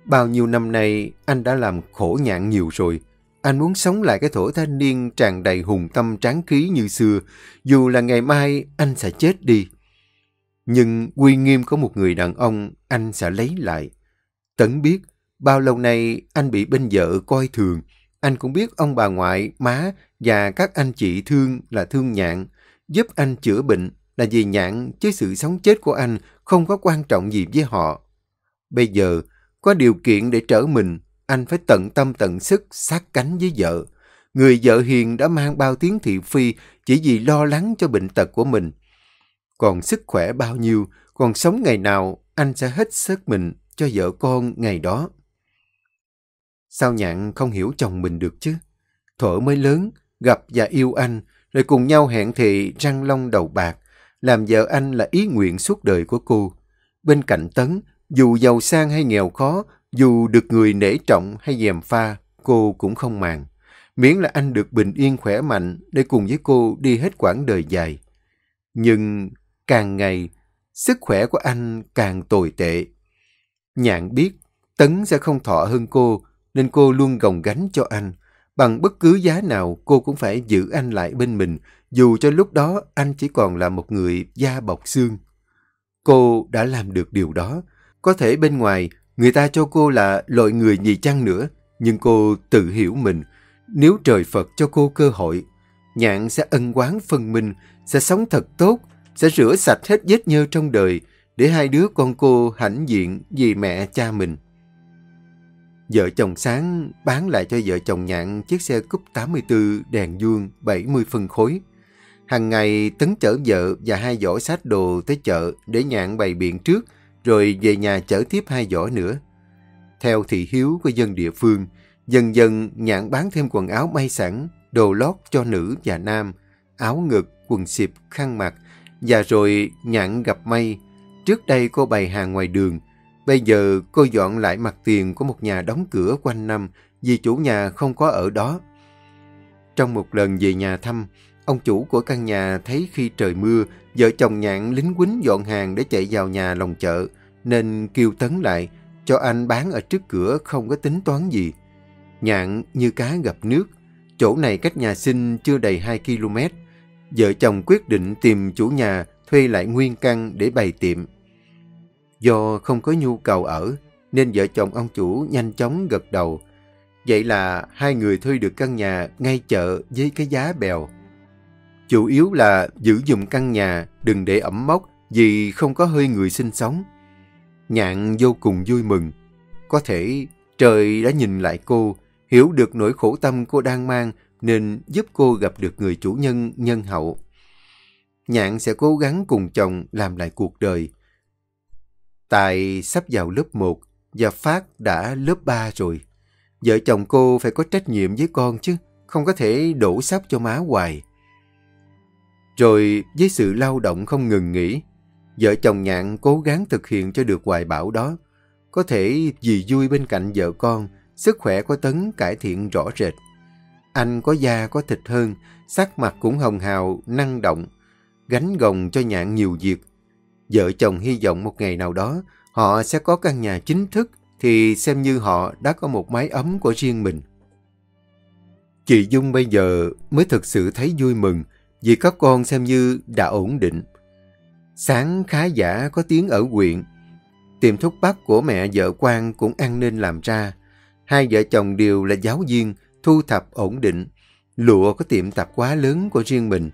Speaker 1: Bao nhiêu năm nay anh đã làm khổ nhạn nhiều rồi. Anh muốn sống lại cái thổ thanh niên tràn đầy hùng tâm tráng khí như xưa, dù là ngày mai anh sẽ chết đi. Nhưng quy nghiêm có một người đàn ông anh sẽ lấy lại. Tấn biết, bao lâu nay anh bị bên vợ coi thường. Anh cũng biết ông bà ngoại, má và các anh chị thương là thương nhạn. Giúp anh chữa bệnh là vì nhạn chứ sự sống chết của anh không có quan trọng gì với họ. Bây giờ, có điều kiện để trở mình, anh phải tận tâm tận sức sát cánh với vợ. Người vợ hiền đã mang bao tiếng thị phi chỉ vì lo lắng cho bệnh tật của mình. Còn sức khỏe bao nhiêu, còn sống ngày nào, anh sẽ hết sức mình cho vợ con ngày đó. Sao nhạn không hiểu chồng mình được chứ? Thuở mới lớn, gặp và yêu anh, rồi cùng nhau hẹn thị răng long đầu bạc, làm vợ anh là ý nguyện suốt đời của cô. Bên cạnh Tấn, dù giàu sang hay nghèo khó, dù được người nể trọng hay dèm pha, cô cũng không màng. Miễn là anh được bình yên khỏe mạnh để cùng với cô đi hết quãng đời dài. Nhưng càng ngày, sức khỏe của anh càng tồi tệ. Nhạn biết Tấn sẽ không thọ hơn cô, nên cô luôn gồng gánh cho anh. Bằng bất cứ giá nào, cô cũng phải giữ anh lại bên mình, dù cho lúc đó anh chỉ còn là một người da bọc xương. Cô đã làm được điều đó. Có thể bên ngoài, người ta cho cô là loại người gì chăng nữa, nhưng cô tự hiểu mình. Nếu trời Phật cho cô cơ hội, nhạn sẽ ân quán phân minh, sẽ sống thật tốt, sẽ rửa sạch hết vết nhơ trong đời, để hai đứa con cô hãnh diện vì mẹ cha mình. Vợ chồng Sáng bán lại cho vợ chồng Nhạn chiếc xe cúp 84 đèn vuông 70 phân khối. Hằng ngày Tấn chở vợ và hai giỏ sách đồ tới chợ để Nhạn bày biện trước, rồi về nhà chở tiếp hai giỏ nữa. Theo thị hiếu của dân địa phương, dần dần Nhạn bán thêm quần áo may sẵn, đồ lót cho nữ và nam, áo ngực, quần xịp, khăn mặt, và rồi Nhạn gặp may. Trước đây cô bày hàng ngoài đường, Bây giờ cô dọn lại mặt tiền của một nhà đóng cửa quanh năm vì chủ nhà không có ở đó. Trong một lần về nhà thăm, ông chủ của căn nhà thấy khi trời mưa, vợ chồng nhạn lính quýnh dọn hàng để chạy vào nhà lòng chợ, nên kêu Tấn lại, cho anh bán ở trước cửa không có tính toán gì. Nhạn như cá gặp nước, chỗ này cách nhà sinh chưa đầy 2 km. Vợ chồng quyết định tìm chủ nhà thuê lại nguyên căn để bày tiệm. Do không có nhu cầu ở, nên vợ chồng ông chủ nhanh chóng gật đầu. Vậy là hai người thuê được căn nhà ngay chợ với cái giá bèo. Chủ yếu là giữ dùm căn nhà, đừng để ẩm mốc vì không có hơi người sinh sống. Nhạn vô cùng vui mừng. Có thể trời đã nhìn lại cô, hiểu được nỗi khổ tâm cô đang mang nên giúp cô gặp được người chủ nhân nhân hậu. Nhạn sẽ cố gắng cùng chồng làm lại cuộc đời, Tài sắp vào lớp 1 và Phát đã lớp 3 rồi. Vợ chồng cô phải có trách nhiệm với con chứ, không có thể đổ sắp cho má hoài. Rồi với sự lao động không ngừng nghỉ, vợ chồng nhạn cố gắng thực hiện cho được hoài bảo đó. Có thể vì vui bên cạnh vợ con, sức khỏe của Tấn cải thiện rõ rệt. Anh có da có thịt hơn, sắc mặt cũng hồng hào, năng động, gánh gồng cho nhạn nhiều việc, Vợ chồng hy vọng một ngày nào đó họ sẽ có căn nhà chính thức thì xem như họ đã có một mái ấm của riêng mình. Chị Dung bây giờ mới thực sự thấy vui mừng vì các con xem như đã ổn định. Sáng khá giả có tiếng ở huyện. Tiệm thuốc bắc của mẹ vợ quang cũng ăn nên làm ra. Hai vợ chồng đều là giáo viên, thu thập ổn định. Lụa có tiệm tạp quá lớn của riêng mình.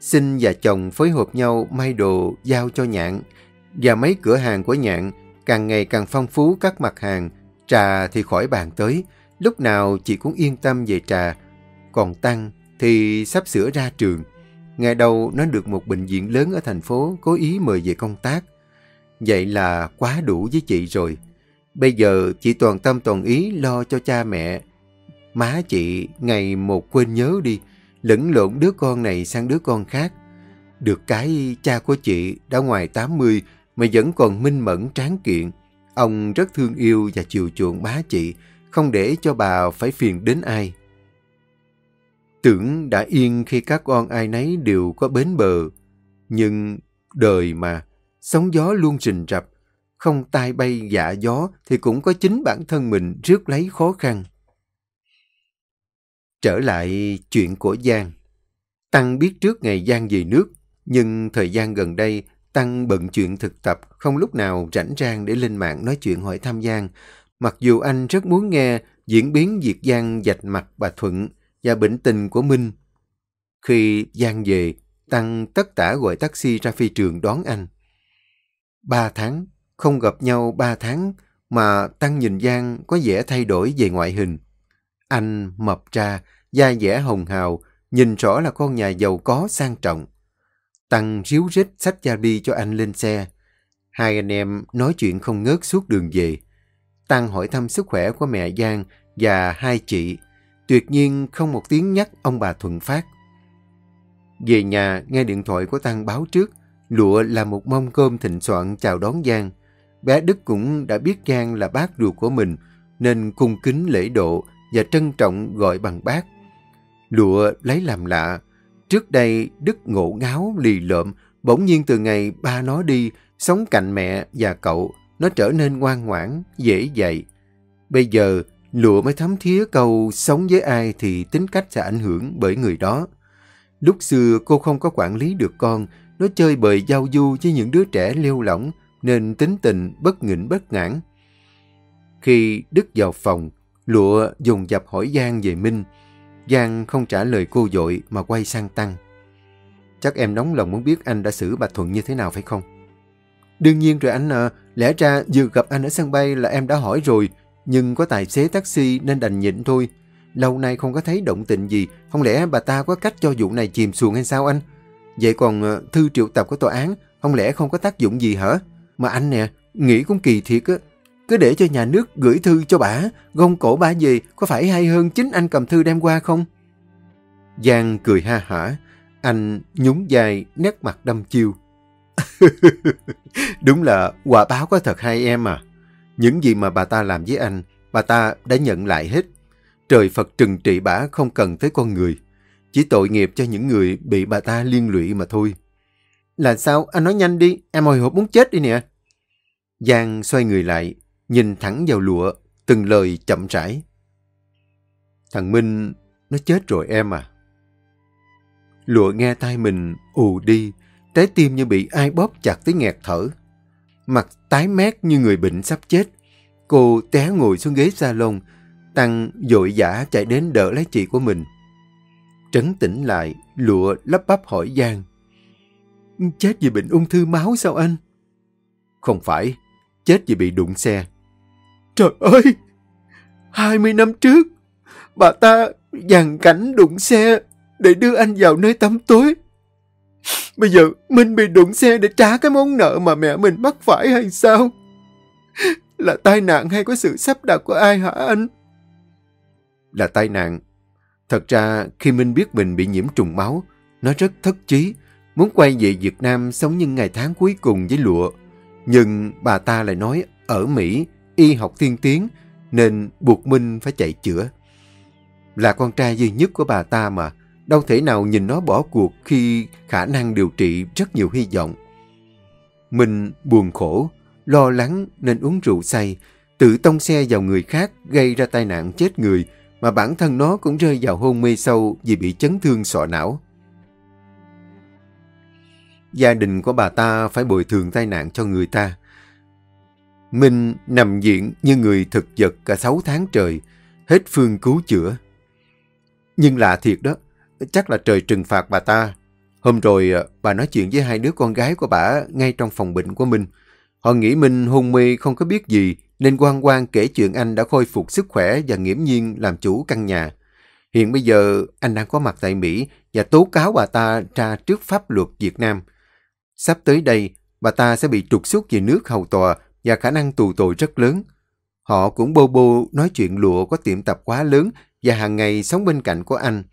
Speaker 1: Sinh và chồng phối hợp nhau may đồ giao cho nhạn và mấy cửa hàng của nhạn càng ngày càng phong phú các mặt hàng. Trà thì khỏi bàn tới, lúc nào chị cũng yên tâm về trà. Còn Tăng thì sắp sửa ra trường. Ngày đầu nó được một bệnh viện lớn ở thành phố cố ý mời về công tác. Vậy là quá đủ với chị rồi. Bây giờ chị toàn tâm toàn ý lo cho cha mẹ. Má chị ngày một quên nhớ đi lẫn lộn đứa con này sang đứa con khác. Được cái cha của chị đã ngoài 80 mà vẫn còn minh mẫn tráng kiện. Ông rất thương yêu và chiều chuộng bá chị, không để cho bà phải phiền đến ai. Tưởng đã yên khi các con ai nấy đều có bến bờ, nhưng đời mà, sóng gió luôn rình rập, không tai bay dạ gió thì cũng có chính bản thân mình rước lấy khó khăn. Trở lại chuyện của Giang. Tăng biết trước ngày Giang về nước, nhưng thời gian gần đây Tăng bận chuyện thực tập, không lúc nào rảnh rang để lên mạng nói chuyện hỏi thăm Giang. Mặc dù anh rất muốn nghe diễn biến việc Giang dạch mặt bà Thuận và bệnh tình của Minh. Khi Giang về, Tăng tất tả gọi taxi ra phi trường đón anh. Ba tháng, không gặp nhau ba tháng, mà Tăng nhìn Giang có vẻ thay đổi về ngoại hình. Anh mập ra, da dẻ hồng hào, nhìn rõ là con nhà giàu có sang trọng. Tăng ríu rít sách bi cho anh lên xe. Hai anh em nói chuyện không ngớt suốt đường về. Tăng hỏi thăm sức khỏe của mẹ Giang và hai chị. Tuyệt nhiên không một tiếng nhắc ông bà Thuận Phát. Về nhà, nghe điện thoại của Tăng báo trước, lụa là một mâm cơm thịnh soạn chào đón Giang. Bé Đức cũng đã biết Giang là bác ruột của mình, nên cung kính lễ độ và trân trọng gọi bằng bác. Lụa lấy làm lạ, Trước đây, Đức ngộ ngáo, lì lợm, bỗng nhiên từ ngày ba nó đi, sống cạnh mẹ và cậu, nó trở nên ngoan ngoãn, dễ dạy. Bây giờ, lụa mới thấm thía câu sống với ai thì tính cách sẽ ảnh hưởng bởi người đó. Lúc xưa cô không có quản lý được con, nó chơi bời giao du với những đứa trẻ lêu lỏng, nên tính tình bất nghịnh bất ngãn. Khi Đức vào phòng, lụa dùng dập hỏi Giang về Minh, Giang không trả lời cô dội mà quay sang Tăng. Chắc em nóng lòng muốn biết anh đã xử bà Thuận như thế nào phải không? Đương nhiên rồi anh à, lẽ ra vừa gặp anh ở sân bay là em đã hỏi rồi, nhưng có tài xế taxi nên đành nhịn thôi. Lâu nay không có thấy động tình gì, không lẽ bà ta có cách cho vụ này chìm xuồng hay sao anh? Vậy còn ờ, thư triệu tập của tòa án, không lẽ không có tác dụng gì hả? Mà anh nè, nghĩ cũng kỳ thiệt á, cứ để cho nhà nước gửi thư cho bà, gông cổ bà về, có phải hay hơn chính anh cầm thư đem qua không? Giang cười ha hả, anh nhún dài nét mặt đâm chiêu. Đúng là quả báo có thật hay em à. Những gì mà bà ta làm với anh, bà ta đã nhận lại hết. Trời Phật trừng trị bà không cần tới con người. Chỉ tội nghiệp cho những người bị bà ta liên lụy mà thôi. Là sao? Anh nói nhanh đi, em hồi hộp muốn chết đi nè. Giang xoay người lại, nhìn thẳng vào lụa, từng lời chậm rãi. Thằng Minh, nó chết rồi em à. Lụa nghe tay mình ù đi, trái tim như bị ai bóp chặt tới nghẹt thở. Mặt tái mét như người bệnh sắp chết. Cô té ngồi xuống ghế salon, Tăng dội dã chạy đến đỡ lấy chị của mình. Trấn tĩnh lại, lụa lắp bắp hỏi Giang. Chết vì bệnh ung thư máu sao anh? Không phải, chết vì bị đụng xe. Trời ơi! 20 năm trước, bà ta dàn cảnh đụng xe để đưa anh vào nơi tắm tối. Bây giờ mình bị đụng xe để trả cái món nợ mà mẹ mình mắc phải hay sao? Là tai nạn hay có sự sắp đặt của ai hả anh? Là tai nạn. Thật ra khi Minh biết mình bị nhiễm trùng máu, nó rất thất chí, muốn quay về Việt Nam sống những ngày tháng cuối cùng với lụa. Nhưng bà ta lại nói ở Mỹ y học tiên tiến nên buộc Minh phải chạy chữa. Là con trai duy nhất của bà ta mà, đâu thể nào nhìn nó bỏ cuộc khi khả năng điều trị rất nhiều hy vọng. Minh buồn khổ, lo lắng nên uống rượu say, tự tông xe vào người khác gây ra tai nạn chết người mà bản thân nó cũng rơi vào hôn mê sâu vì bị chấn thương sọ não. Gia đình của bà ta phải bồi thường tai nạn cho người ta. Minh nằm viện như người thực vật cả 6 tháng trời, hết phương cứu chữa. Nhưng lạ thiệt đó, chắc là trời trừng phạt bà ta. Hôm rồi à, bà nói chuyện với hai đứa con gái của bà ngay trong phòng bệnh của Minh. Họ nghĩ Minh hôn mê không có biết gì nên quan quan kể chuyện anh đã khôi phục sức khỏe và nghiễm nhiên làm chủ căn nhà. Hiện bây giờ anh đang có mặt tại Mỹ và tố cáo bà ta ra trước pháp luật Việt Nam. Sắp tới đây, bà ta sẽ bị trục xuất về nước hầu tòa và khả năng tù tội rất lớn. Họ cũng bô bô nói chuyện lụa có tiệm tập quá lớn và hàng ngày sống bên cạnh của anh.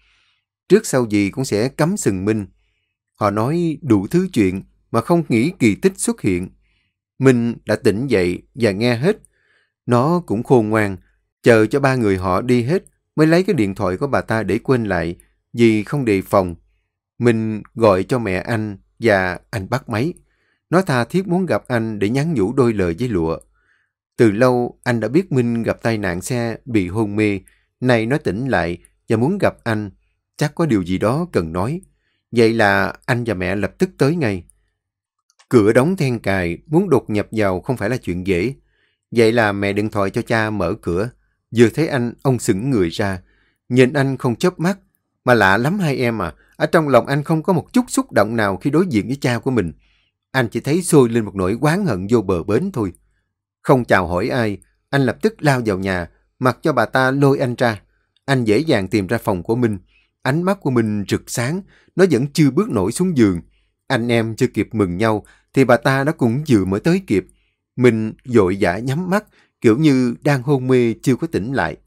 Speaker 1: Trước sau gì cũng sẽ cấm sừng Minh. Họ nói đủ thứ chuyện mà không nghĩ kỳ tích xuất hiện. Minh đã tỉnh dậy và nghe hết. Nó cũng khôn ngoan. Chờ cho ba người họ đi hết mới lấy cái điện thoại của bà ta để quên lại vì không đề phòng. Mình gọi cho mẹ anh và anh bắt máy. Nó tha thiết muốn gặp anh để nhắn nhủ đôi lời với lụa. Từ lâu anh đã biết Minh gặp tai nạn xe bị hôn mê. Nay nó tỉnh lại và muốn gặp anh. Chắc có điều gì đó cần nói. Vậy là anh và mẹ lập tức tới ngay. Cửa đóng then cài, muốn đột nhập vào không phải là chuyện dễ. Vậy là mẹ điện thoại cho cha mở cửa. Vừa thấy anh, ông sững người ra. Nhìn anh không chớp mắt. Mà lạ lắm hai em à. Ở trong lòng anh không có một chút xúc động nào khi đối diện với cha của mình. Anh chỉ thấy sôi lên một nỗi oán hận vô bờ bến thôi. Không chào hỏi ai, anh lập tức lao vào nhà, mặc cho bà ta lôi anh ra. Anh dễ dàng tìm ra phòng của mình, Ánh mắt của mình rực sáng, nó vẫn chưa bước nổi xuống giường. Anh em chưa kịp mừng nhau, thì bà ta đã cũng vừa mới tới kịp. mình dội dã nhắm mắt, kiểu như đang hôn mê chưa có tỉnh lại.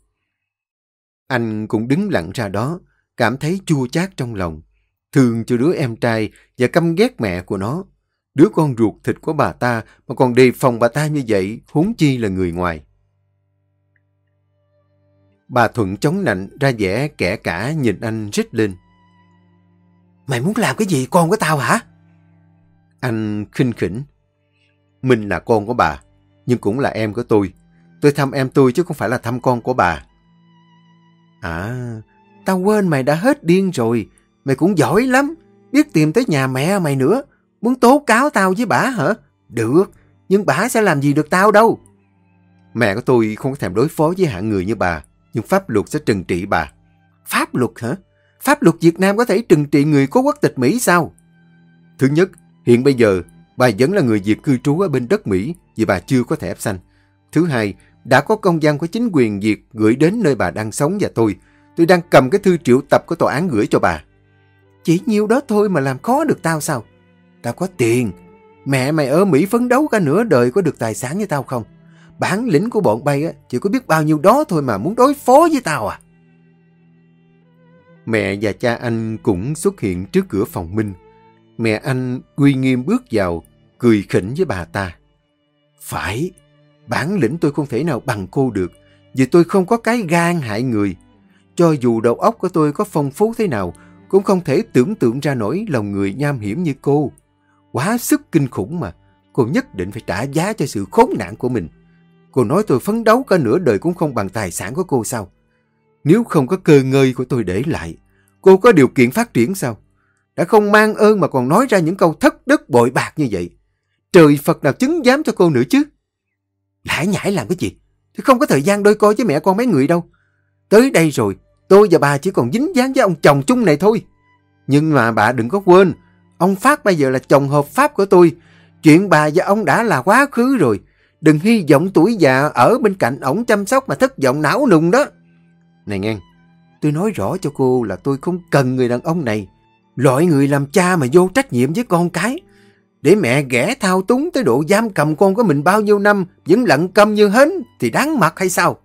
Speaker 1: Anh cũng đứng lặng ra đó, cảm thấy chua chát trong lòng. Thương cho đứa em trai và căm ghét mẹ của nó. Đứa con ruột thịt của bà ta mà còn đề phòng bà ta như vậy, huống chi là người ngoài. Bà Thuận chống nạnh ra vẻ kẻ cả nhìn anh rít lên.
Speaker 2: Mày muốn làm cái gì con của tao hả?
Speaker 1: Anh khinh khỉnh. Mình là con của bà, nhưng cũng là em của tôi. Tôi thăm em tôi chứ không phải là thăm con của bà.
Speaker 2: À, tao quên mày đã hết điên rồi. Mày cũng giỏi lắm, biết tìm tới nhà mẹ mày nữa. Muốn tố cáo tao với bà hả? Được, nhưng bà sẽ làm gì được tao đâu.
Speaker 1: Mẹ của tôi không có thèm đối phó với hạng người như bà, nhưng pháp luật sẽ trừng trị bà.
Speaker 2: Pháp luật hả? Pháp luật Việt Nam có thể trừng trị người có quốc tịch Mỹ sao?
Speaker 1: Thứ nhất, hiện bây giờ bà vẫn là người Việt cư trú ở bên đất Mỹ vì bà chưa có thẻ xanh. Thứ hai, đã có công văn của chính quyền Việt gửi đến nơi bà đang sống và tôi. Tôi đang cầm cái thư triệu tập của tòa án gửi cho bà.
Speaker 2: Chỉ nhiêu đó thôi mà làm khó được tao sao? Tao có tiền. Mẹ mày ở Mỹ phấn đấu cả nửa đời có được tài sản như tao không? Bản lĩnh của bọn bay á, chỉ có biết bao nhiêu đó thôi mà muốn đối phó với tao à?
Speaker 1: Mẹ và cha anh cũng xuất hiện trước cửa phòng Minh. Mẹ anh uy nghiêm bước vào, cười khỉnh với bà ta.
Speaker 2: Phải, bản lĩnh tôi không thể nào bằng cô được, vì tôi không có cái gan hại người. Cho dù đầu óc của tôi có phong phú thế nào, cũng không thể tưởng tượng ra nổi lòng người nham hiểm như cô. Quá sức kinh khủng mà, cô nhất định phải trả giá cho sự khốn nạn của mình. Cô nói tôi phấn đấu cả nửa đời cũng không bằng tài sản của cô sao? Nếu không có cơ ngơi của tôi để lại, cô có điều kiện phát triển sao? Đã không mang ơn mà còn nói ra những câu thất đức bội bạc như vậy. Trời Phật nào chứng giám cho cô nữa chứ? Lãi nhãi làm cái gì? Tôi không có thời gian đôi coi với mẹ con mấy người đâu. Tới đây rồi, tôi và bà chỉ còn dính dáng với ông chồng chung này thôi. Nhưng mà bà đừng có quên, ông Phát bây giờ là chồng hợp pháp của tôi. Chuyện bà và ông đã là quá khứ rồi. Đừng hy vọng tuổi già ở bên cạnh ổng chăm sóc mà thất vọng não nùng đó. Này nghe, tôi nói rõ cho cô là tôi không cần người đàn ông này. Loại người làm cha mà vô trách nhiệm với con cái. Để mẹ ghẻ thao túng tới độ giam cầm con của mình bao nhiêu năm vẫn lặng câm như hến thì đáng mặt hay sao?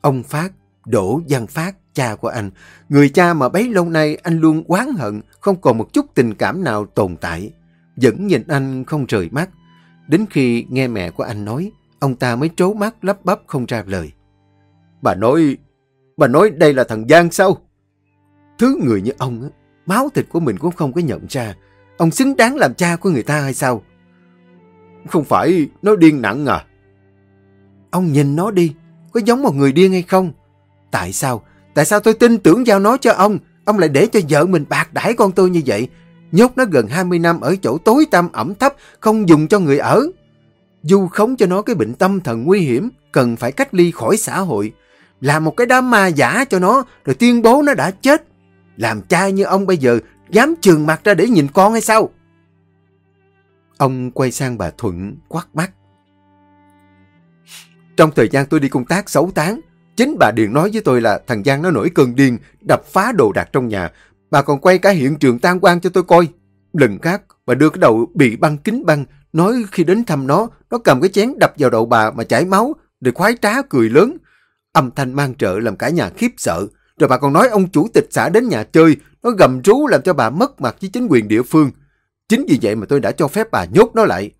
Speaker 2: Ông Phát, Đỗ Văn Phát, cha của anh, người cha mà bấy lâu nay anh luôn oán hận, không còn một chút tình cảm nào tồn tại. Vẫn nhìn anh không rời mắt. Đến khi nghe mẹ của anh nói, ông ta mới trố mắt lắp bắp không ra lời. Bà nói, bà nói đây là thằng Giang sao? Thứ người như ông, máu thịt của mình cũng không có nhận ra. Ông xứng đáng làm cha của người ta hay sao? Không phải nó điên nặng à? Ông nhìn nó đi, có giống một người điên hay không? Tại sao? Tại sao tôi tin tưởng giao nó cho ông? Ông lại để cho vợ mình bạc đãi con tôi như vậy? Nhốt nó gần 20 năm ở chỗ tối tăm ẩm thấp, không dùng cho người ở. Dù khống cho nó cái bệnh tâm thần nguy hiểm, cần phải cách ly khỏi xã hội. Làm một cái đám ma giả cho nó, rồi tuyên bố nó đã chết. Làm cha như ông bây giờ, dám trường mặt ra để nhìn con hay sao? Ông quay sang bà Thuận, quát mắt. Trong thời gian tôi đi công tác 6 tháng, chính bà Điền nói với tôi là thằng Giang nó nổi cơn điên, đập phá đồ đạc trong nhà. Bà còn quay cả hiện trường tan quan cho tôi coi. Lần khác, bà đưa cái đầu bị băng kính băng, nói khi đến thăm nó, nó cầm cái chén đập vào đầu bà mà chảy máu, rồi khoái trá cười lớn. Âm thanh mang trợ làm cả nhà khiếp sợ. Rồi bà còn nói ông chủ tịch xã đến nhà chơi, nó gầm rú làm cho bà mất mặt với chính quyền địa phương. Chính vì vậy mà tôi đã cho phép bà nhốt nó lại.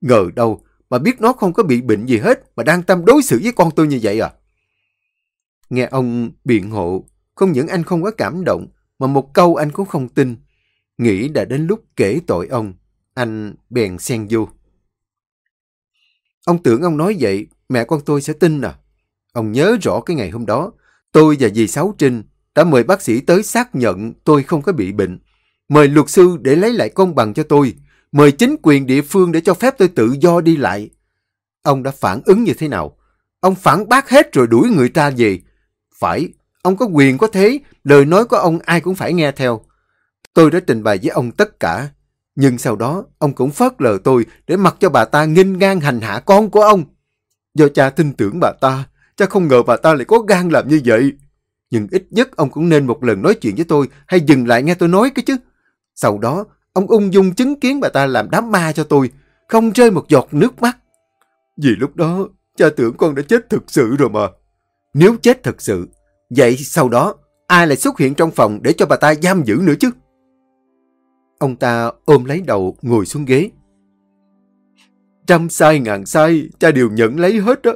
Speaker 2: Ngờ đâu, mà biết nó không có bị bệnh gì hết, mà đang tâm đối xử với con tôi như vậy à?
Speaker 1: Nghe ông biện hộ, không những anh không có cảm động, mà một câu anh cũng không tin. Nghĩ đã đến lúc kể tội ông, anh bèn xen vô. Ông tưởng ông nói vậy, mẹ con tôi sẽ tin à? Ông nhớ rõ cái ngày hôm đó, tôi và dì Sáu Trinh đã mời bác sĩ tới xác nhận tôi không có bị bệnh. Mời luật sư để lấy lại công bằng cho tôi. Mời chính quyền địa phương để cho phép tôi tự do đi lại. Ông đã phản ứng như thế nào? Ông phản bác hết rồi đuổi người ta về. Phải, ông có quyền có thế, lời nói của ông ai cũng phải nghe theo. Tôi đã trình bày với ông tất cả. Nhưng sau đó, ông cũng phớt lờ tôi để mặc cho bà ta nghênh ngang hành hạ con của ông. Do cha tin tưởng bà ta, cha không ngờ bà ta lại có gan làm như vậy. Nhưng ít nhất ông cũng nên một lần nói chuyện với tôi hay dừng lại nghe tôi nói cái chứ. Sau đó, ông ung dung chứng kiến bà ta làm đám ma cho tôi, không rơi một giọt nước mắt. Vì lúc đó, cha tưởng con đã chết thực sự rồi mà. Nếu chết thật sự, vậy sau đó ai lại xuất hiện trong phòng để cho bà ta giam giữ nữa chứ? Ông ta ôm lấy đầu ngồi xuống ghế. Trăm sai ngàn sai, cha đều nhận lấy hết đó.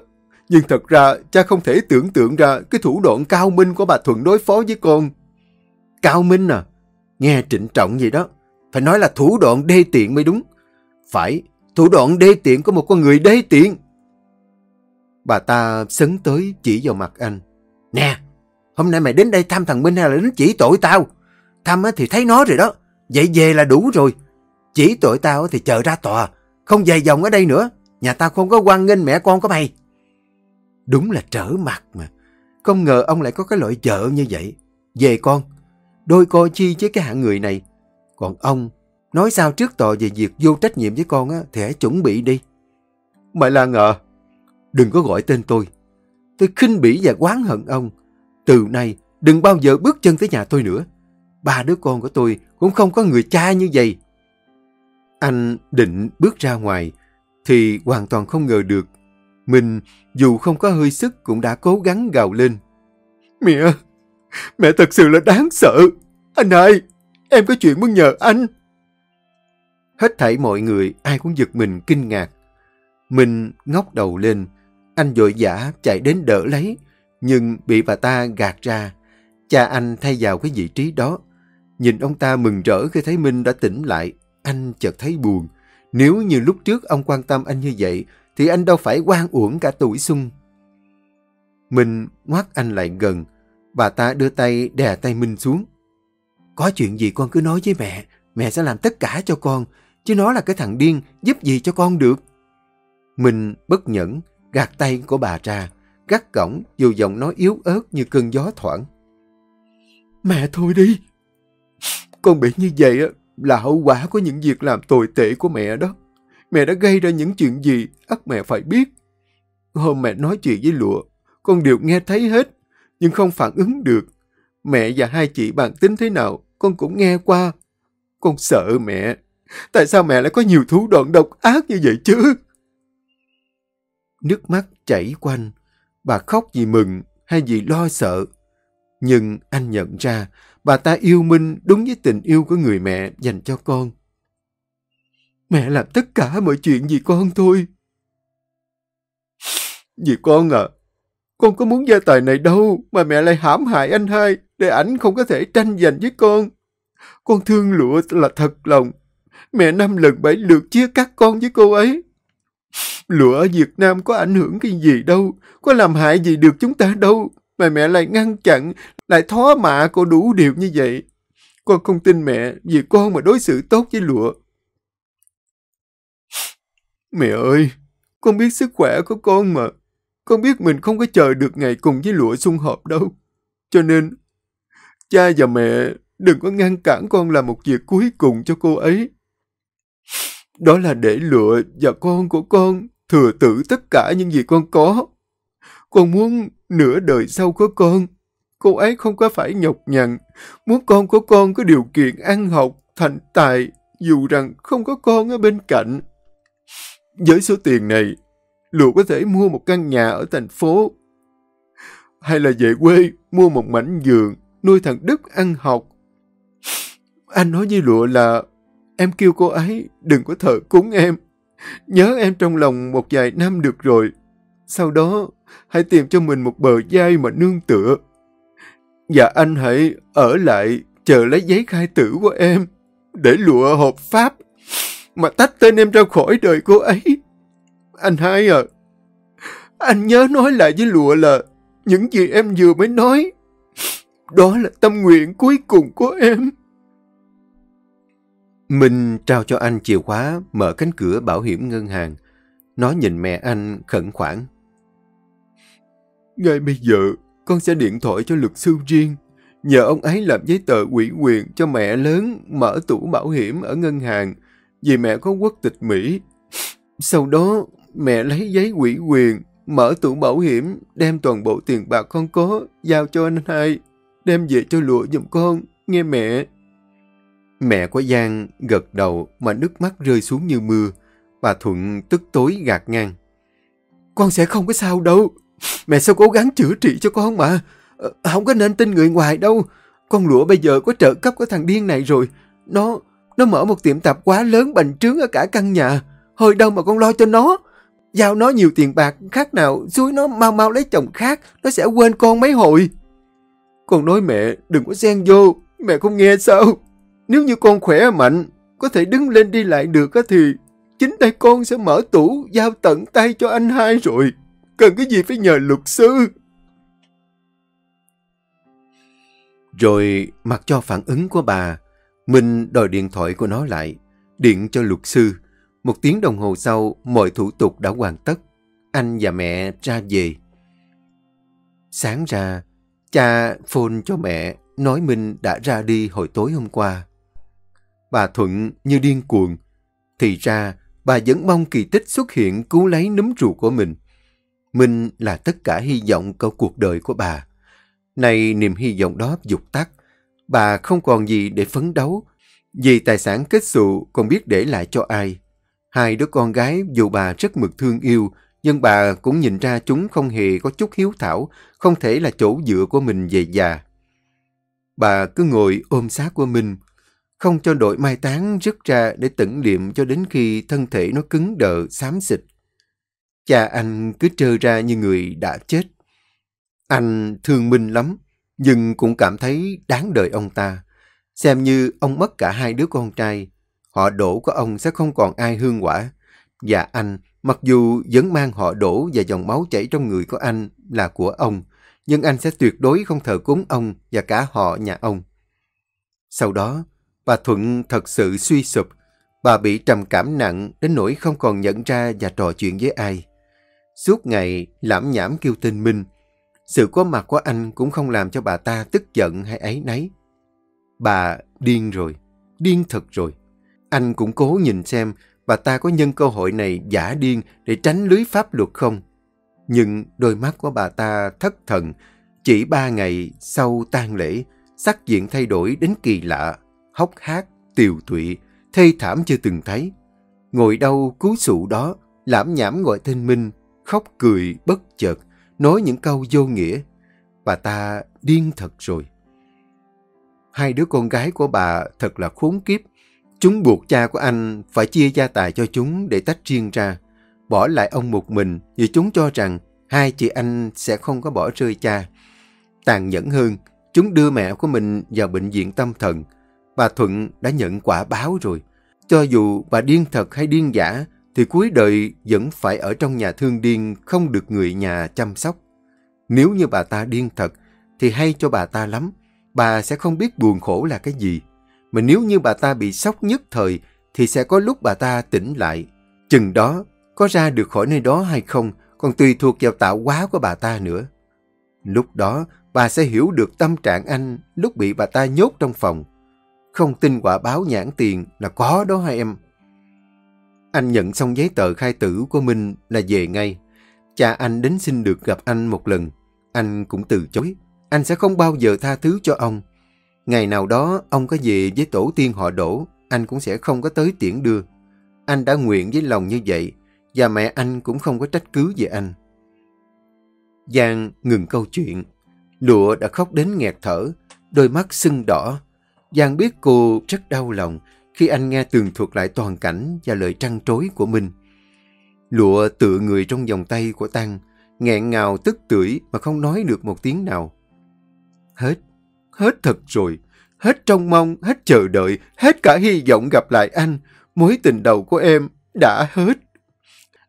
Speaker 1: Nhưng thật ra, cha không thể tưởng tượng ra cái thủ đoạn cao minh của bà Thuận đối phó với con. Cao minh à? Nghe trịnh trọng gì đó. Phải nói là thủ đoạn đê tiện mới đúng. Phải, thủ đoạn đê tiện của một con người đê tiện. Bà ta sấn tới chỉ vào mặt anh. Nè, hôm nay mày đến đây thăm thằng Minh hay là đến chỉ tội tao? Thăm thì thấy nó rồi đó. Vậy về là đủ rồi. Chỉ tội tao thì chờ ra tòa. Không dài dòng ở đây nữa. Nhà tao không có quan nghênh mẹ con của mày. Đúng là trở mặt mà. Không ngờ ông lại có cái loại vợ như vậy. Về con, đôi coi chi với cái hạng người này. Còn ông, nói sao trước tòa về việc vô trách nhiệm với con á, thì hãy chuẩn bị đi. Mày là à, đừng có gọi tên tôi. Tôi khinh bỉ và oán hận ông. Từ nay, đừng bao giờ bước chân tới nhà tôi nữa. Ba đứa con của tôi cũng không có người cha như vậy. Anh định bước ra ngoài, thì hoàn toàn không ngờ được. Mình, dù không có hơi sức, cũng đã cố gắng gào lên. Mẹ, mẹ thật sự là đáng sợ. Anh hai, em có chuyện muốn nhờ anh. Hết thảy mọi người, ai cũng giật mình kinh ngạc. Mình ngóc đầu lên, anh vội vã chạy đến đỡ lấy, nhưng bị bà ta gạt ra. Cha anh thay vào cái vị trí đó. Nhìn ông ta mừng rỡ khi thấy Minh đã tỉnh lại, anh chợt thấy buồn. Nếu như lúc trước ông quan tâm anh như vậy, thì anh đâu phải quan uổng cả tuổi xuân. Minh ngoắt anh lại gần, bà ta đưa tay đè tay Minh xuống. Có chuyện gì con cứ nói với mẹ, mẹ sẽ làm tất cả cho con, chứ nó là cái thằng điên, giúp gì cho con được. Minh bất nhẫn, gạt tay của bà ra, gắt gỏng dù giọng nói yếu ớt như cơn gió thoảng. Mẹ thôi đi, con bị như vậy là hậu quả của những việc làm tồi tệ của mẹ đó. Mẹ đã gây ra những chuyện gì, ắt mẹ phải biết. Hôm mẹ nói chuyện với lụa, con đều nghe thấy hết, nhưng không phản ứng được. Mẹ và hai chị bạn tính thế nào, con cũng nghe qua. Con sợ mẹ. Tại sao mẹ lại có nhiều thủ đoạn độc ác như vậy chứ? Nước mắt chảy quanh. Bà khóc vì mừng hay vì lo sợ. Nhưng anh nhận ra bà ta yêu Minh đúng với tình yêu của người mẹ dành cho con. Mẹ làm tất cả mọi chuyện vì con thôi. Vì con à, con có muốn gia tài này đâu mà mẹ lại hãm hại anh hai để ảnh không có thể tranh giành với con. Con thương lụa là thật lòng. Mẹ năm lần bảy lượt chia cắt con với cô ấy. Lụa ở Việt Nam có ảnh hưởng cái gì đâu, có làm hại gì được chúng ta đâu, mà mẹ lại ngăn chặn, lại thó mạ cô đủ điều như vậy. Con không tin mẹ vì con mà đối xử tốt với lụa. Mẹ ơi, con biết sức khỏe của con mà. Con biết mình không có chờ được ngày cùng với lụa xung họp đâu. Cho nên, cha và mẹ đừng có ngăn cản con làm một việc cuối cùng cho cô ấy. Đó là để lụa và con của con thừa tử tất cả những gì con có. Con muốn nửa đời sau của con, cô ấy không có phải nhọc nhằn, muốn con của con có điều kiện ăn học, thành tài, dù rằng không có con ở bên cạnh. Với số tiền này, Lụa có thể mua một căn nhà ở thành phố, hay là về quê mua một mảnh giường, nuôi thằng Đức ăn học. Anh nói với Lụa là em kêu cô ấy đừng có thờ cúng em. Nhớ em trong lòng một vài năm được rồi. Sau đó,
Speaker 2: hãy tìm cho mình một bờ vai mà nương tựa. Và anh hãy ở lại chờ lấy giấy khai tử của em để lụa hợp pháp mà tách tên em ra khỏi đời cô ấy. Anh hai à, anh nhớ nói lại với lụa là những gì em vừa mới nói. Đó là tâm nguyện cuối cùng của em.
Speaker 1: Minh trao cho anh chìa khóa mở cánh cửa bảo hiểm ngân hàng. Nó nhìn mẹ anh khẩn khoản.
Speaker 2: Ngay bây giờ, con sẽ điện thoại cho luật sư riêng. Nhờ ông ấy làm giấy tờ ủy quyền cho mẹ lớn mở tủ bảo hiểm ở ngân hàng vì mẹ có quốc tịch Mỹ. Sau đó, mẹ lấy giấy ủy quyền, mở tủ bảo hiểm, đem toàn bộ tiền bạc con có, giao cho anh hai, đem về cho lụa giùm con, nghe mẹ.
Speaker 1: Mẹ của Giang gật đầu mà nước mắt rơi xuống như mưa. Bà Thuận tức tối gạt ngang.
Speaker 2: Con sẽ không có sao đâu. Mẹ sẽ cố gắng chữa trị cho con mà. Ờ, không có nên tin người ngoài đâu. Con lụa bây giờ có trợ cấp của thằng điên này rồi. Nó nó mở một tiệm tạp quá lớn bành trướng ở cả căn nhà. Hơi đâu mà con lo cho nó. Giao nó nhiều tiền bạc khác nào suối nó mau mau lấy chồng khác. Nó sẽ quên con mấy hồi. Con nói mẹ đừng có xen vô. Mẹ không nghe sao? Nếu như con khỏe mạnh, có thể đứng lên đi lại được thì chính tay con sẽ mở tủ giao tận tay cho anh hai rồi. Cần cái gì phải nhờ luật sư.
Speaker 1: Rồi mặc cho phản ứng của bà, Minh đòi điện thoại của nó lại, điện cho luật sư. Một tiếng đồng hồ sau, mọi thủ tục đã hoàn tất. Anh và mẹ ra về. Sáng ra, cha phone cho mẹ nói Minh đã ra đi hồi tối hôm qua. Bà Thuận như điên cuồng. Thì ra, bà vẫn mong kỳ tích xuất hiện cứu lấy núm ruột của mình. Minh là tất cả hy vọng của cuộc đời của bà. Nay niềm hy vọng đó dục tắt. Bà không còn gì để phấn đấu. Vì tài sản kết xù còn biết để lại cho ai. Hai đứa con gái dù bà rất mực thương yêu, nhưng bà cũng nhìn ra chúng không hề có chút hiếu thảo, không thể là chỗ dựa của mình về già. Bà cứ ngồi ôm xác của mình, không cho đội mai táng rứt ra để tẩn niệm cho đến khi thân thể nó cứng đờ, xám xịt. Cha anh cứ trơ ra như người đã chết. Anh thương Minh lắm, nhưng cũng cảm thấy đáng đời ông ta. Xem như ông mất cả hai đứa con trai, họ đổ của ông sẽ không còn ai hương quả. Và anh, mặc dù vẫn mang họ đổ và dòng máu chảy trong người của anh là của ông, nhưng anh sẽ tuyệt đối không thờ cúng ông và cả họ nhà ông. Sau đó, Bà Thuận thật sự suy sụp. Bà bị trầm cảm nặng đến nỗi không còn nhận ra và trò chuyện với ai. Suốt ngày lãm nhảm kêu tên Minh. Sự có mặt của anh cũng không làm cho bà ta tức giận hay ấy nấy. Bà điên rồi, điên thật rồi. Anh cũng cố nhìn xem bà ta có nhân cơ hội này giả điên để tránh lưới pháp luật không. Nhưng đôi mắt của bà ta thất thần. Chỉ ba ngày sau tang lễ, sắc diện thay đổi đến kỳ lạ hốc hác, tiều tụy, thê thảm chưa từng thấy. Ngồi đâu cứu sụ đó, lãm nhảm gọi tên Minh, khóc cười bất chợt, nói những câu vô nghĩa. Bà ta điên thật rồi. Hai đứa con gái của bà thật là khốn kiếp. Chúng buộc cha của anh phải chia gia tài cho chúng để tách riêng ra. Bỏ lại ông một mình vì chúng cho rằng hai chị anh sẽ không có bỏ rơi cha. Tàn nhẫn hơn, chúng đưa mẹ của mình vào bệnh viện tâm thần, bà Thuận đã nhận quả báo rồi. Cho dù bà điên thật hay điên giả, thì cuối đời vẫn phải ở trong nhà thương điên không được người nhà chăm sóc. Nếu như bà ta điên thật, thì hay cho bà ta lắm. Bà sẽ không biết buồn khổ là cái gì. Mà nếu như bà ta bị sốc nhất thời, thì sẽ có lúc bà ta tỉnh lại. Chừng đó, có ra được khỏi nơi đó hay không, còn tùy thuộc vào tạo hóa của bà ta nữa. Lúc đó, bà sẽ hiểu được tâm trạng anh lúc bị bà ta nhốt trong phòng. Không tin quả báo nhãn tiền là có đó hai em. Anh nhận xong giấy tờ khai tử của Minh là về ngay. Cha anh đến xin được gặp anh một lần. Anh cũng từ chối. Anh sẽ không bao giờ tha thứ cho ông. Ngày nào đó ông có về với tổ tiên họ đổ, anh cũng sẽ không có tới tiễn đưa. Anh đã nguyện với lòng như vậy, và mẹ anh cũng không có trách cứ về anh. Giang ngừng câu chuyện. Lụa đã khóc đến nghẹt thở, đôi mắt sưng đỏ, Giang biết cô rất đau lòng khi anh nghe tường thuật lại toàn cảnh và lời trăn trối của mình. Lụa tựa người trong vòng tay của Tăng, nghẹn ngào tức tưởi mà không nói được một tiếng nào. Hết, hết thật rồi, hết trông mong, hết chờ đợi, hết cả hy vọng gặp lại anh. Mối tình đầu của em đã hết.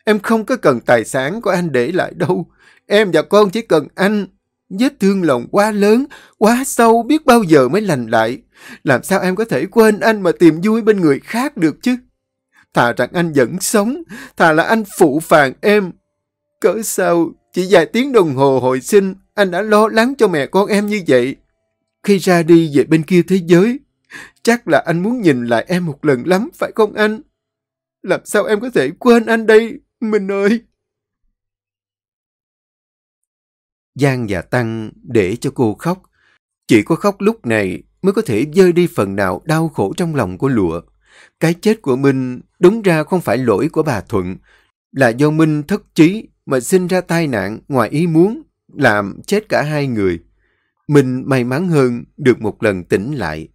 Speaker 1: Em không có cần tài sản của anh để lại đâu. Em và con chỉ cần anh. Vết thương lòng quá lớn, quá sâu, biết bao giờ mới lành lại. Làm sao em có thể quên anh mà tìm vui bên người khác được chứ? Thà rằng anh vẫn sống, thà là anh phụ phàng em. Cỡ sao, chỉ vài tiếng đồng hồ hồi sinh, anh đã lo lắng cho mẹ con em như vậy. Khi ra đi về bên kia thế giới, chắc là anh muốn nhìn lại em một lần lắm, phải không anh? Làm sao em có thể quên anh đây, mình ơi? Giang và Tăng để cho cô khóc. Chỉ có khóc lúc này mới có thể dơi đi phần nào đau khổ trong lòng của lụa. Cái chết của Minh đúng ra không phải lỗi của bà Thuận, là do Minh thất trí mà sinh ra tai nạn ngoài ý muốn, làm chết cả hai người. Minh may mắn hơn được một lần tỉnh lại.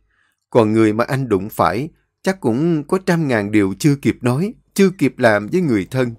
Speaker 1: Còn người mà anh đụng phải chắc cũng có trăm ngàn điều chưa kịp nói, chưa kịp làm với người thân.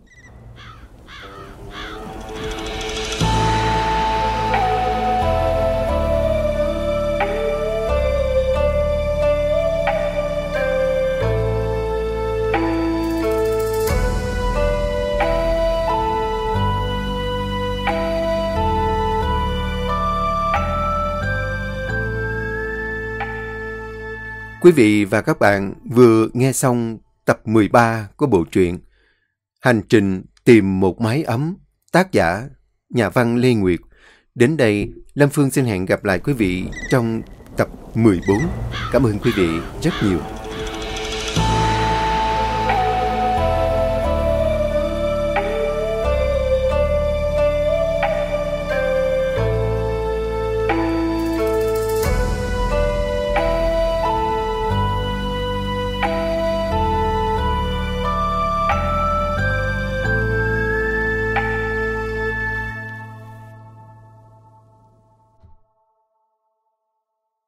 Speaker 1: Quý vị và các bạn vừa nghe xong tập 13 của bộ truyện Hành trình tìm một mái ấm, tác giả nhà văn Lê Nguyệt. Đến đây, Lâm Phương xin hẹn gặp lại quý vị trong tập 14. Cảm ơn quý vị rất nhiều.